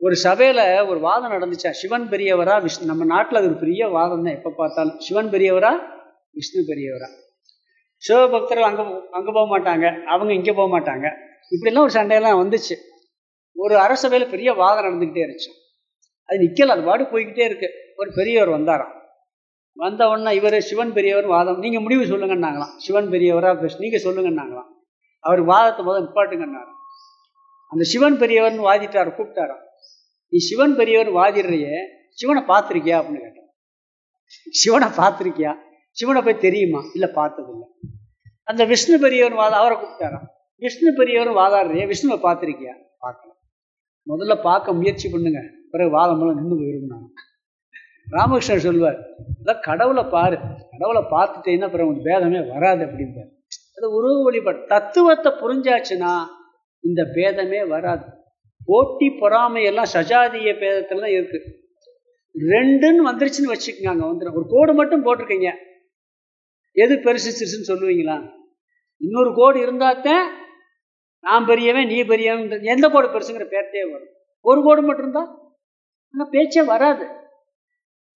ஒரு சபையில் ஒரு வாதம் நடந்துச்சா? சிவன் பெரியவரா விஷ்ணு? நம்ம நாட்டில் அது ஒரு பெரிய வாதம் தான் எப்போ பார்த்தாலும். சிவன் பெரியவரா? விஷ்ணு பெரியவரா? சிவபக்தர்கள் அங்கே அங்கே போக மாட்டாங்க. அவங்க இங்கே போக மாட்டாங்க. இப்படிலாம் ஒரு சண்டையெல்லாம் வந்துச்சு. ஒரு அரசபையில் பெரிய வாதம் நடந்துக்கிட்டே இருந்துச்சு. அது நிற்கல அது பாடு போய்கிட்டே இருக்கு. ஒரு பெரியவர் வந்தாராம். வந்த உடனே இவர் சிவன் பெரியவர் வாதம். நீங்கள் முடிவு சொல்லுங்கன்னாங்களாம். சிவன் பெரியவரா நீங்கள் சொல்லுங்கன்னாங்களாம். அவர் வாதத்தை முதல் நிப்பாட்டுங்கன்னாரு. அந்த சிவன் பெரியவர்னு வாதிட்டார் கூப்பிட்டாராம். நீ சிவன் பெரியவர் வாதிடுறையே சிவனை பார்த்துருக்கியா அப்படின்னு கேட்டான் சிவனை பார்த்துருக்கியா? சிவனை போய் தெரியுமா? இல்லை பார்த்ததில்லை. அந்த விஷ்ணு பெரியவன் வாத அவரை கூப்பிட்டாராம். விஷ்ணு பெரியவர் வாதாடுறிய விஷ்ணுவை பார்த்துருக்கியா? பார்க்கல. முதல்ல பார்க்க முயற்சி பண்ணுங்க. பிறகு வாதம் மூலம் நின்று போயிரும் நான் ராமகிருஷ்ணன் சொல்வார் அதான் கடவுளை பாரு. கடவுளை பார்த்துட்டேன்னா பிறகு உனக்கு பேதமே வராது அப்படின்பார் அது உருவ வழிபாடு. தத்துவத்தை புரிஞ்சாச்சுன்னா இந்த பேதமே வராது. போட்டி பொறாமை எல்லாம் சஜாதிய தான் இருக்கு. ரெண்டுன்னு வந்துருச்சுன்னு வச்சுக்கோங்க அங்கே வந்துடும் ஒரு கோடு மட்டும் போட்டிருக்கீங்க. எது பெருசு சிறுசுன்னு சொல்லுவீங்களா? இன்னொரு கோடு இருந்தாத்தான் நான் பெரியவன் நீ பெரியவன் எந்த கோடு பெருசுங்கிற பேர்த்தே வரும். ஒரு கோடு மட்டும் இருந்தா ஆனால் பேச்சே வராது.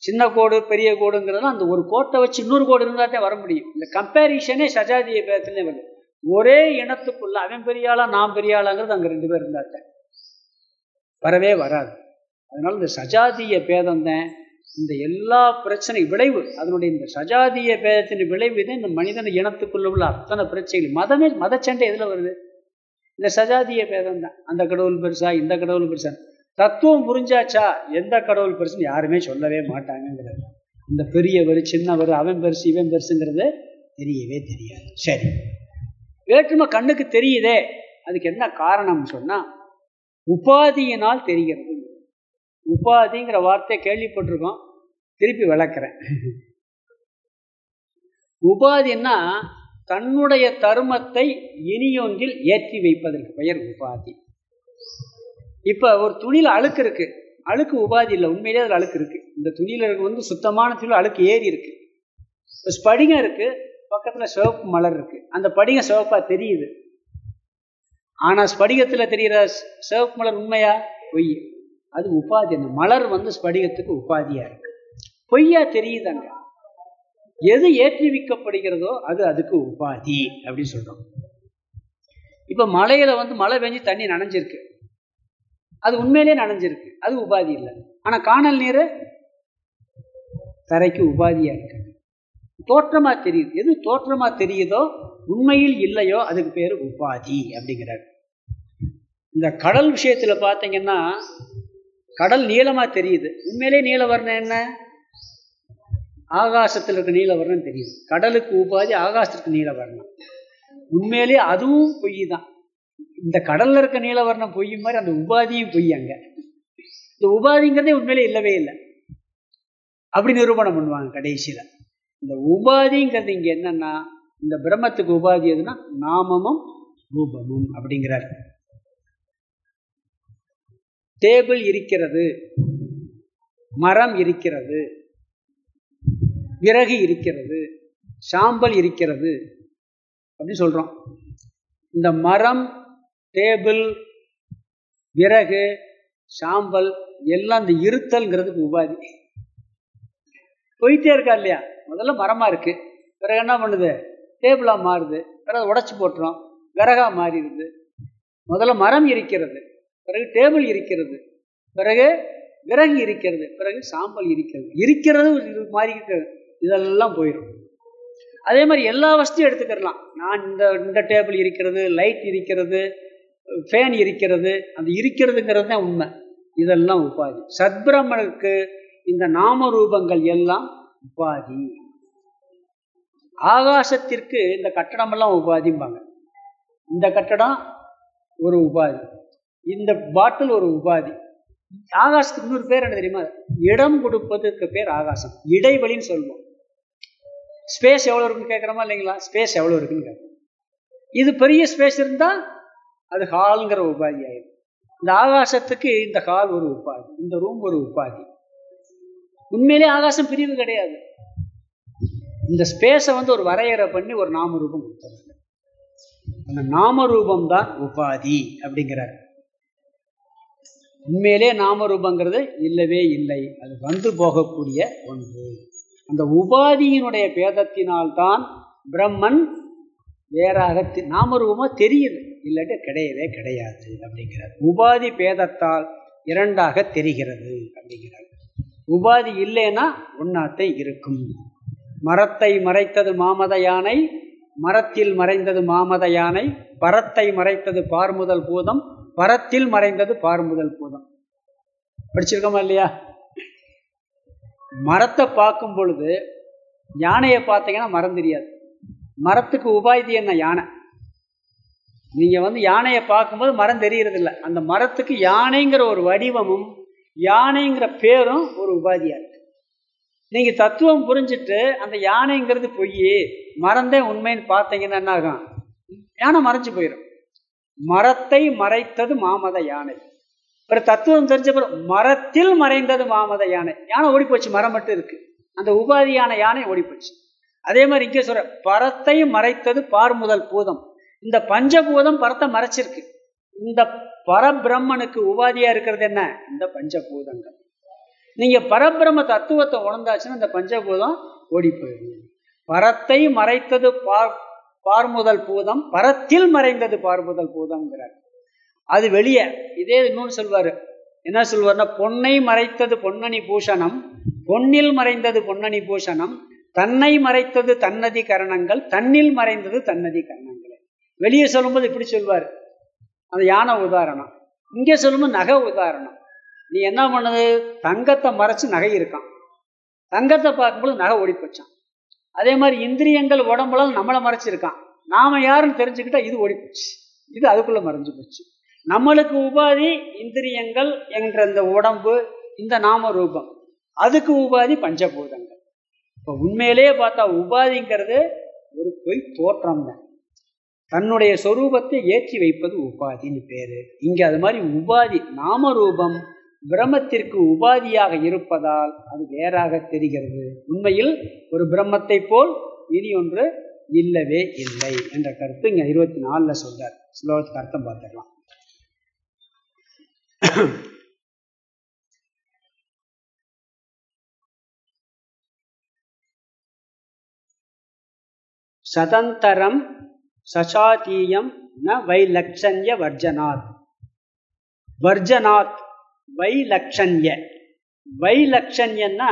சின்ன கோடு பெரிய கோடுங்கிறதெல்லாம் அந்த ஒரு கோட்டை வச்சு இன்னொரு கோடு இருந்தாத்தே வர முடியும். இந்த கம்பேரிஷனே சஜாதிய பேதத்துலேயே வருது ஒரே இனத்துக்குள்ள அவன் பெரியாளா நான் பெரியாளாங்கிறது அங்கே ரெண்டு பேர் இருந்தாத்தேன் வரவே வராது. அதனால இந்த சஜாதிய பேதம் தான் இந்த எல்லா பிரச்சனை விளைவு. அதனுடைய இந்த சஜாதிய பேதத்தின் விளைவு தான் இந்த மனிதன் இனத்துக்குள்ள உள்ள அத்தனை பிரச்சனைகள் மதமே மதச்சண்டை எதில் வருது? இந்த சஜாதிய பேதம் தான். அந்த கடவுள் பெருசா இந்த கடவுள் பெருசா. தத்துவம் புரிஞ்சாச்சா? எந்த கடவுள் பெருசுன்னு யாருமே சொல்லவே மாட்டாங்கிறது இந்த பெரியவர் சின்னவர் அவன் பெருசு இவன் பெருசுங்கிறது தெரியவே தெரியாது. சரி. வேற்றுமை கண்ணுக்கு தெரியுதே. அதுக்கு என்ன காரணம்னு சொன்னால் உபாதியினால் தெரிகிறது. உபாதிங்கிற வார்த்தை கேள்விப்பட்டிருக்கோம். திருப்பி விளக்குறேன். உபாதின்னா தன்னுடைய தருமத்தை இனியொன்றில் ஏற்றி வைப்பதற்கு பெயர் உபாதி. இப்போ ஒரு துணியில் அழுக்கு இருக்கு. அழுக்கு உபாதி இல்லை. உண்மையிலே அதில் அழுக்கு இருக்கு. இந்த துணியில் இருக்க வந்து சுத்தமான துணியில் அழுக்கு ஏறி இருக்கு. இப்போ ஸ்படிகம் இருக்குது பக்கத்தில் சிவப்பு மலர் இருக்குது அந்த படிகம் சிவப்பாக தெரியுது. ஆனால் ஸ்படிகத்தில் தெரிகிற சிவப்பு மலர் உண்மையா? பொய். அது உபாதி. அந்த மலர் வந்து ஸ்படிகத்துக்கு உபாதியாக இருக்கு. பொய்யா தெரியுதாங்க? எது ஏற்றுவிக்கப்படுகிறதோ அது அதுக்கு உபாதி அப்படின்னு சொல்கிறோம் இப்போ மலையில் வந்து மழை பெஞ்சு தண்ணி நனைஞ்சிருக்கு. அது உண்மையிலே நனைஞ்சிருக்கு. அது உபாதி இல்லை. ஆனால் காணல் நீர் தரைக்கு உபாதியாக இருக்கு. தோற்றமா தெரியுது. எது தோற்றமா தெரியுதோ உண்மையில் இல்லையோ அதுக்கு பேரு உபாதி அப்படிங்கிறார். இந்த கடல் விஷயத்துல பார்த்தீங்கன்னா கடல் நீளமா தெரியுது. உண்மையிலே நீலவர்ணம் என்ன? ஆகாசத்தில் இருக்க நீலவர்ணம் தெரியுது. கடலுக்கு உபாதி ஆகாசத்துக்கு நீலவர்ணம் உண்மையிலே அதுவும் பொய் தான். இந்த கடல்ல இருக்க நீலவர்ணம் பொய் மாதிரி அந்த உபாதியும் பொய் அங்க. இந்த உபாதிங்கிறதே உண்மையிலே இல்லவே இல்லை. அப்படி நிரூபணம் பண்ணுவாங்க கடைசியில. இந்த உபாதிங்கிறது இங்க என்னன்னா இந்த பிரம்மத்துக்கு உபாதி எதுனா நாமமும் ரூபமும் அப்படிங்கிறார். டேபிள் இருக்கிறது மரம் இருக்கிறது விறகு இருக்கிறது சாம்பல் இருக்கிறது அப்படின்னு சொல்றோம். இந்த மரம் டேபிள் விறகு சாம்பல் எல்லாம் இந்த இருத்தல்ங்கிறதுக்கு உபாதி. போயிட்டே இருக்கா இல்லையா? முதல்ல மரமாக இருக்குது பிறகு என்ன பண்ணுது? டேபிளாக மாறுது. பிறகு உடச்சி போட்டுரும். விறகா மாறிடுது. முதல்ல மரம் இருக்கிறது. பிறகு டேபிள் இருக்கிறது. பிறகு விறகு இருக்கிறது. பிறகு சாம்பல் இருக்கிறது. இருக்கிறது மாறி இதெல்லாம் போயிடும். அதே மாதிரி எல்லா வசதியும் எடுத்துக்கிறலாம் நான் இந்த இந்த டேபிள் இருக்கிறது லைட் இருக்கிறது ஃபேன் இருக்கிறது அந்த இருக்கிறதுங்கிறது தான் உண்மை. இதெல்லாம் உபாதி. சத்பிரமனுக்கு இந்த நாம ரூபங்கள் எல்லாம் உபாதி. ஆகாசத்திற்கு இந்த கட்டடமெல்லாம் உபாதிம்பாங்க. இந்த கட்டடம் ஒரு உபாதி. இந்த பாட்டில் ஒரு உபாதி. ஆகாசத்துக்கு இன்னொரு பேர் என்ன தெரியுமா? இடம் கொடுப்பதற்கு பேர் ஆகாசம். இடைவெளின்னு சொல்லுவோம். ஸ்பேஸ் எவ்வளோ இருக்குன்னு கேட்குறோமா இல்லைங்களா? ஸ்பேஸ் எவ்வளோ இருக்குன்னு கேட்குறோம் இது பெரிய ஸ்பேஸ் இருந்தால் அது ஹாலுங்கிற உபாதி ஆயிடும் இந்த ஆகாசத்துக்கு இந்த ஹால் ஒரு உபாதி. இந்த ரூம் ஒரு உபாதி. உண்மையிலே ஆகாசம் பிரிவு கிடையாது. இந்த ஸ்பேஸை வந்து ஒரு வரையறை பண்ணி ஒரு நாமரூபம் கொடுத்தாங்க அந்த நாமரூபம் தான் உபாதி அப்படிங்கிறார். உண்மையிலே நாமரூபங்கிறது இல்லவே இல்லை. அது வந்து போகக்கூடிய ஒன்று. அந்த உபாதியினுடைய பேதத்தினால்தான் பிரம்மன் வேறாக நாமரூபமா தெரியுது. இல்லாட்டி கிடையவே கிடையாது அப்படிங்கிறார். உபாதி பேதத்தால் இரண்டாக தெரிகிறது அப்படிங்கிறார். உபாதி இல்லைன்னா ஒன்னாத்தை இருக்கும். மரத்தை மறைத்தது மாமத யானை மரத்தில் மறைந்தது மாமத யானை பரத்தை மறைத்தது பார்முதல் பூதம் பரத்தில் மறைந்தது பார்முதல் பூதம். படிச்சிருக்கோமா இல்லையா? மரத்தை பார்க்கும் பொழுது யானையை பார்த்தீங்கன்னா மரம் தெரியாது. மரத்துக்கு உபாதி என்ன? யானை. நீங்கள் வந்து யானையை பார்க்கும்போது மரம் தெரியறது அந்த மரத்துக்கு யானைங்கிற ஒரு வடிவமும் யானைங்கிற பேரும் ஒரு உபாதியாக இருக்கு. நீங்கள் தத்துவம் புரிஞ்சுட்டு அந்த யானைங்கிறது பொய் மறந்தே உண்மைன்னு பார்த்தீங்கன்னா என்ன ஆகும்? யானை மறைஞ்சு போயிடும் மரத்தை மறைத்தது மாமத யானை. ஒரு தத்துவம் தெரிஞ்ச பிறகு மரத்தில் மறைந்தது மாமத யானை. யானை ஓடி போச்சு மரம் மட்டும் இருக்கு. அந்த உபாதியான யானை ஓடி போச்சு அதே மாதிரி இங்கே சொல்ற பரத்தை மறைத்தது பார் முதல் பூதம். இந்த பஞ்சபூதம் பரத்தை மறைச்சிருக்கு. இந்த பரபிரம்மனுக்கு உபாதியா இருக்கிறது என்ன? இந்த பஞ்சபூதங்கள். நீங்க பரபிரம்ம தத்துவத்தை உணர்ந்தாச்சுன்னா இந்த பஞ்சபூதம் ஓடி போயிடும். பரத்தை மறைத்தது பார் பார்முதல் பூதம் பரத்தில் மறைந்தது பார்முதல் பூதம்ங்கிறார். அது வெளியே. இதே இன்னொன்று சொல்வார். என்ன சொல்வார்னா பொன்னை மறைத்தது பொன்னணி பூஷணம் பொன்னில் மறைந்தது பொன்னணி பூஷணம் தன்னை மறைத்தது தன்னதி கரணங்கள் தன்னில் மறைந்தது தன்னதி கரணங்கள். வெளியே சொல்லும்போது இப்படி சொல்வார். அந்த யானை உதாரணம். இங்கே சொல்லும்போது நகை உதாரணம். நீ என்ன பண்ணுது? தங்கத்தை மறைச்சு நகை இருக்கான். தங்கத்தை பார்க்கும்போது நகை ஓடி போச்சான் அதே மாதிரி இந்திரியங்கள் உடம்புலாம் நம்மளை மறைச்சிருக்கான். நாம யாருன்னு தெரிஞ்சுக்கிட்டா இது ஓடி போச்சு இது அதுக்குள்ள மறைஞ்சு போச்சு. நம்மளுக்கு உபாதி இந்திரியங்கள் என்ற இந்த உடம்பு இந்த நாம ரூபம். அதுக்கு உபாதி பஞ்சபூதங்கள். இப்போ உண்மையிலேயே பார்த்தா உபாதிங்கிறது ஒரு பொய் தோற்றம் தான் தன்னுடைய சொரூபத்தை ஏற்றி வைப்பது உபாதின்னு பேரு. இங்க அது மாதிரி உபாதி நாமரூபம் பிரம்மத்திற்கு உபாதியாக இருப்பதால் அது வேறாக தெரிகிறது. உண்மையில் ஒரு பிரம்மத்தை போல் இனி ஒன்று இல்லவே இல்லை என்ற கருத்து இங்க இருபத்தி நாலுல சொல்றார். ஸ்லோகத்துக்கு அர்த்தம் பார்த்துக்கலாம் சதந்தரம் சசாதீயம் ந வைலட்சண்ய வர்ஜனாத். வர்ஜனாத் வைலட்சண்ய வைலட்சண்யன்னா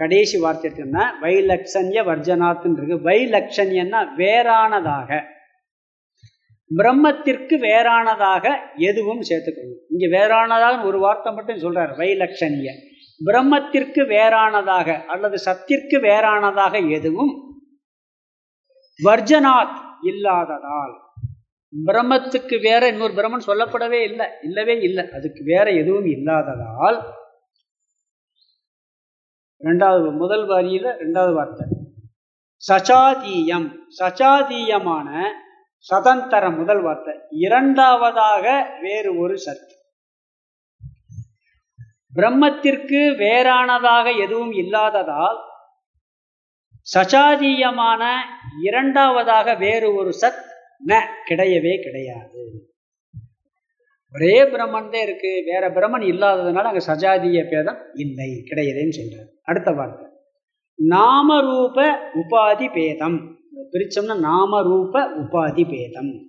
கடைசி வார்த்தை எடுத்தோம்னா வைலட்சண்ய வர்ஜனாத்ன்னு இருக்கு வைலட்சண்யன்னா வேறானதாக. பிரம்மத்திற்கு வேறானதாக எதுவும் சேர்த்துக்கணும் இங்கே வேறானதாக ஒரு வார்த்தை மட்டும் சொல்கிறார் வைலட்சண்ய பிரம்மத்திற்கு வேறானதாக அல்லது சத்திற்கு வேறானதாக எதுவும். வர்ஜனாத் இல்லாததால் பிரம்மத்துக்கு வேற இன்னொரு பிரம்மன் சொல்லப்படவே இல்லை. இல்லவே இல்லை. அதுக்கு வேற எதுவும் இல்லாததால் ரெண்டாவது முதல் வரியில ரெண்டாவது வார்த்தை. சச்சாதீயம் சச்சாதீயமான சதந்தர முதல் வார்த்தை. இரண்டாவதாக வேறு ஒரு சத்து. பிரம்மத்திற்கு வேறானதாக எதுவும் இல்லாததால் சச்சாதீயமான இரண்டாவதாக வேறு ஒரு சத் ந கிடையவே கிடையாது. ஒரே பிரம்மன் தான் இருக்கு. வேற பிரம்மன் இல்லாததுனால அங்கே சஜாதிய பேதம் இல்லை. கிடையதேன்னு சொல்றாரு. அடுத்த வார்த்தை. நாமரூப உபாதி பேதம். பிரிச்சோம்னா நாமரூப உபாதி பேதம்.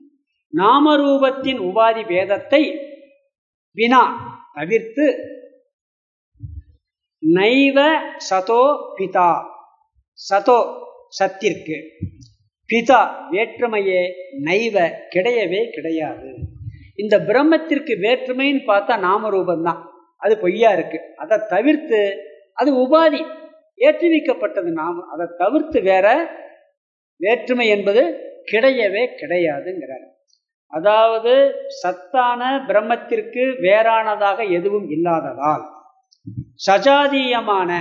நாமரூபத்தின் உபாதி பேதத்தை வினா தவிர்த்து நைவ சதோ பிதா. சதோ சத்திற்கு. பிதா வேற்றுமையே நைவ கிடையவே கிடையாது. இந்த பிரம்மத்திற்கு வேற்றுமைன்னு பார்த்தா நாமரூபந்தான் அது பொய்யா இருக்கு. அதை தவிர்த்து அது உபாதி. ஏற்றுவிக்கப்பட்டது நாம. அதை தவிர்த்து வேற வேற்றுமை என்பது கிடையவே கிடையாதுங்கிறார். அதாவது சத்தான பிரம்மத்திற்கு வேறானதாக எதுவும் இல்லாததால். சஜாதீயமான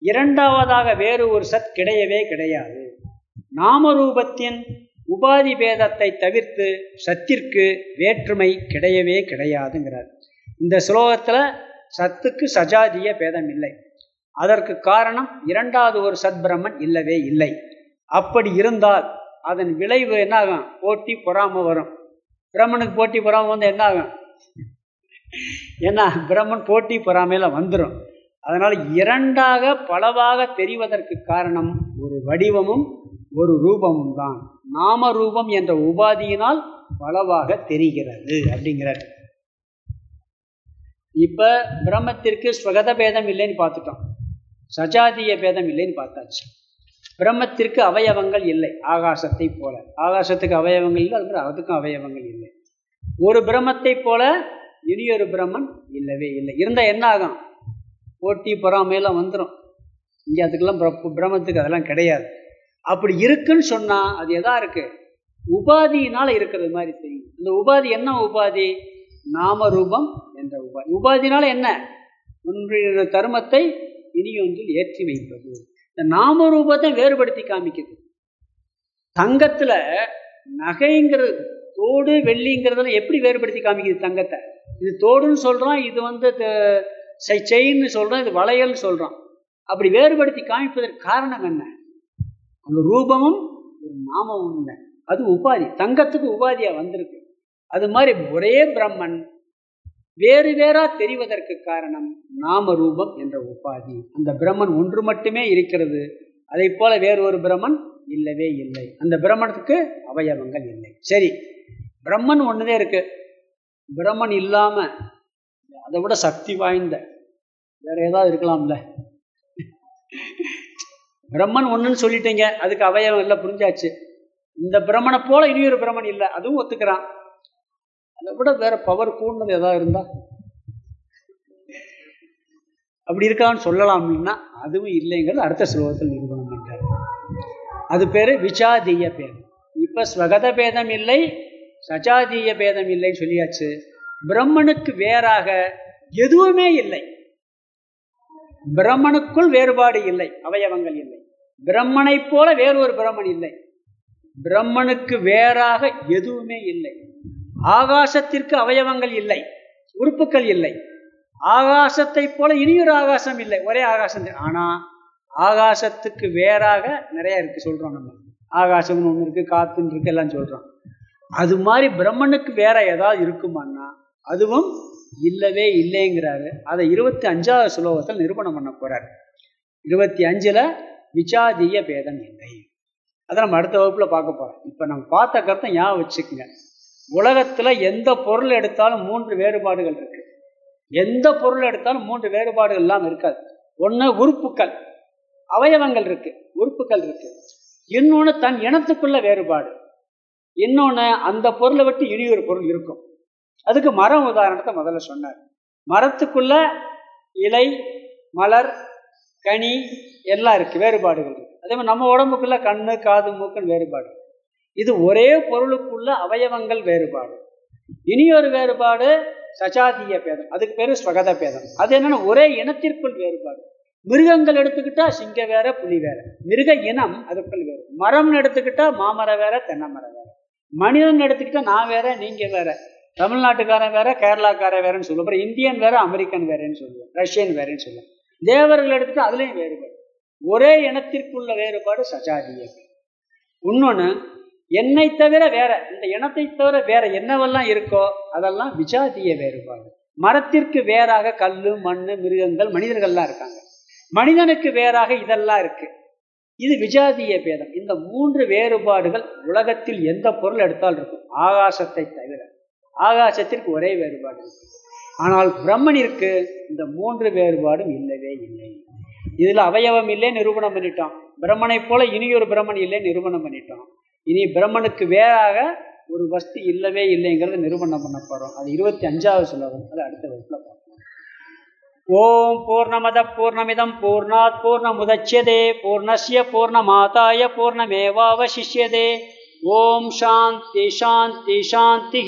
இரண்டாவதாக வேறு ஒரு சத் கிடையவே கிடையாது. நாமரூபத்தின் உபாதி பேதத்தை தவிர்த்து சத்திற்கு வேற்றுமை கிடையவே கிடையாதுங்கிறார். இந்த ஸ்லோகத்தில் சத்துக்கு சஜாதிய பேதம் இல்லை. அதற்கு காரணம் இரண்டாவது ஒரு சத் பிரம்மன் இல்லவே இல்லை. அப்படி இருந்தால் அதன் விளைவு என்ன ஆகும் போட்டி பொறாம வரும். பிரம்மனுக்கு போட்டி பொறாம வந்து என்ன ஆகும் ஏன்னா பிரம்மன் போட்டி பொறாமையில் வந்துடும் அதனால் இரண்டாக பலவாக தெரிவதற்கு காரணம் ஒரு வடிவமும் ஒரு ரூபமும் தான். நாம ரூபம் என்ற உபாதியினால் பலவாக தெரிகிறது அப்படிங்கிறார். இப்போ பிரம்மத்திற்கு ஸ்வகத பேதம் இல்லைன்னு பார்த்துட்டோம். சஜாதிய பேதம் இல்லைன்னு பார்த்தாச்சு. பிரம்மத்திற்கு அவயவங்கள் இல்லை ஆகாசத்தை போல. ஆகாசத்துக்கு அவயவங்கள் இல்லை அதுமாதிரி அதுக்கும் அவயவங்கள் இல்லை. ஒரு பிரம்மத்தை போல இனியொரு பிரம்மன் இல்லவே இல்லை. இருந்தால் என்ன ஆகும்? போட்டி பொறாமையெல்லாம் வந்துடும் இங்கே அதுக்கெல்லாம் பிரமத்துக்கு அதெல்லாம் கிடையாது. அப்படி இருக்குன்னு சொன்னால் அது எதா இருக்குது உபாதியினால் இருக்கிறது மாதிரி தெரியும். இந்த உபாதி என்ன உபாதி? நாம ரூபம் என்ற உபாதி. உபாதினால என்ன? ஒன்றின தருமத்தை இனியொன்றில் ஏற்றி வைப்பது. இந்த நாம ரூபத்தை வேறுபடுத்தி காமிக்குது. தங்கத்தில் நகைங்கிறது தோடு வெள்ளிங்கிறதுல எப்படி வேறுபடுத்தி காமிக்குது தங்கத்தை? இது தோடுன்னு சொல்கிறோம் இது வந்து செயின்னு சொல்கிறோம் இது வளையல்னு சொல்கிறோம் அப்படி வேறுபடுத்தி காமிப்பதற்கு காரணம் என்ன? அந்த ரூபமும் ஒரு நாமமும் இல்லை. அது உபாதி. தங்கத்துக்கு உபாதியாக வந்திருக்கு. அது மாதிரி ஒரே பிரம்மன் வேறு வேறா தெரிவதற்கு காரணம் நாம ரூபம் என்ற உபாதி. அந்த பிரம்மன் ஒன்று மட்டுமே இருக்கிறது. அதை போல வேறு ஒரு பிரம்மன் இல்லவே இல்லை. அந்த பிரம்மணத்துக்கு அவயவங்கள் இல்லை. சரி. பிரம்மன் ஒன்றுதே இருக்கு. பிரம்மன் இல்லாமல் அதை விட சக்தி வாய்ந்த வேற ஏதாவது இருக்கலாம்ல. பிரம்மன் ஒன்றுன்னு சொல்லிட்டீங்க அதுக்கு அவயவம் இல்லை புரிஞ்சாச்சு. இந்த பிரம்மனை போல இனியொரு பிரம்மன் இல்லை அதுவும் ஒத்துக்கிறான். அதை விட வேற பவர் கூடுனது ஏதாவது இருந்தா? அப்படி இருக்கான்னு சொல்லலாம்னா அதுவும் இல்லைங்கிறது அடுத்த ஸ்லோகத்தில் நிரூபணம் பண்றாரு. அது பேரு விசாதீய பேதம். இப்ப ஸ்வகத பேதம் இல்லை சஜாதீய பேதம் இல்லைன்னு சொல்லியாச்சு. பிரம்மனுக்கு வேறாக எதுவுமே இல்லை. பிரம்மனுக்குள் வேறுபாடு இல்லை அவயவங்கள் இல்லை. பிரம்மனைப் போல வேறு ஒரு பிரம்மன் இல்லை. பிரம்மனுக்கு வேறாக எதுவுமே இல்லை. ஆகாசத்திற்கு அவயவங்கள் இல்லை உறுப்புகள் இல்லை. ஆகாசத்தை போல இனியொரு ஆகாசம் இல்லை ஒரே ஆகாசம் ஆனால் ஆகாசத்துக்கு வேறாக நிறைய இருக்கு சொல்றோம் நம்ம. ஆகாசம்னு ஒன்று இருக்குது காத்துன்னு இருக்கு எல்லாம் சொல்கிறோம் அது மாதிரி பிரம்மனுக்கு வேற ஏதாவது இருக்குமான்னா அதுவும் இல்லவே இல்லைங்கிறாரு. அதை இருபத்தி அஞ்சாவது சுலோகத்தில் நிரூபணம் பண்ண போறார். இருபத்தி அஞ்சுல விசாதிய பேதம் இல்லை. அதை நம்ம அடுத்த வகுப்புல பார்க்க போறோம். இப்ப நம்ம பார்த்த கருத்தை ஞாபகம் வச்சுக்கோங்க. உலகத்துல எந்த பொருள் எடுத்தாலும் மூன்று வேறுபாடுகள் இருக்கு. எந்த பொருள் எடுத்தாலும் மூன்று வேறுபாடுகள் எல்லாம் இருக்காது. ஒன்று உறுப்புக்கள் அவயவங்கள் இருக்கு உறுப்புகள் இருக்கு. இன்னொன்று தன் இனத்துக்குள்ள வேறுபாடு. இன்னொன்று அந்த பொருளை விட்டு இனி ஒரு பொருள் இருக்கும். அதுக்கு மரம் உதாரணத்தை முதல்ல சொன்னார். மரத்துக்குள்ள இலை மலர் கனி எல்லாம் இருக்கு வேறுபாடுகள் இருக்கு. அதே மாதிரி நம்ம உடம்புக்குள்ள கண்ணு காது மூக்குன்னு வேறுபாடு. இது ஒரே பொருளுக்குள்ள அவயவங்கள் வேறுபாடு. இனி ஒரு வேறுபாடு சஜாதிய பேதம். அதுக்கு பேர் ஸ்வகத பேதம். அது என்னன்னா ஒரே இனத்திற்குள் வேறுபாடு. மிருகங்கள் எடுத்துக்கிட்டா சிங்க வேற புலி வேற. மிருக இனம் அதுக்குள் வேறு. மரம்னு எடுத்துக்கிட்டா மாமரம் வேற தென்னை மரம் வேற. மனிதன் எடுத்துக்கிட்டா நான் வேற நீங்க வேற. தமிழ்நாட்டுக்காரன் வேற கேரளாக்காரன் வேறன்னு சொல்லுவோம் அப்புறம் இந்தியன் வேற அமெரிக்கன் வேறன்னு சொல்லுவோம் ரஷ்யன் வேறன்னு சொல்லுவோம் தேவர்கள் எடுத்துட்டு அதுலேயும் வேறுபாடு. ஒரே இனத்திற்குள்ள வேறுபாடு சஜாதிய. இன்னொன்னு என்னை தவிர வேற இந்த இனத்தை தவிர வேற என்னவெல்லாம் இருக்கோ அதெல்லாம் விஜாதிய வேறுபாடு. மரத்திற்கு வேறாக கல் மண் மிருகங்கள் மனிதர்கள்லாம் இருக்காங்க. மனிதனுக்கு வேறாக இதெல்லாம் இருக்கு. இது விஜாதிய பேதம். இந்த மூன்று வேறுபாடுகள் உலகத்தில் எந்த பொருள் எடுத்தால் இருக்கும். ஆகாசத்தை தவிர. ஆகாசத்திற்கு ஒரே வேறுபாடு. ஆனால் பிரம்மனிற்கு இந்த மூன்று வேறுபாடும் இல்லவே இல்லை. இதில் அவயவம் இல்லை நிரூபணம் பண்ணிட்டான். பிரம்மனைப் போல இனி ஒரு பிரம்மன் இல்லை நிரூபணம் பண்ணிட்டான். இனி பிரம்மனுக்கு வேறாக ஒரு வஸ்து இல்லவே இல்லைங்கிறத நிரூபணம் பண்ண அது இருபத்தி அஞ்சாவது சுலகம் அது அடுத்த வகுப்பில் பார்ப்போம். ஓம் பூர்ணமத பூர்ணமிதம் பூர்ணாத் பூர்ணமுதட்சியதே பூர்ணஸ்ய பூர்ணமாதாய பூர்ணமேவாவசிஷ்யதே. ஓம் சாந்தி சாந்தி சாந்தி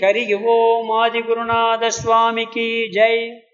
ஹரி ஓம். ஆதிகுருநாத சுவாமிக்கு ஜெய்.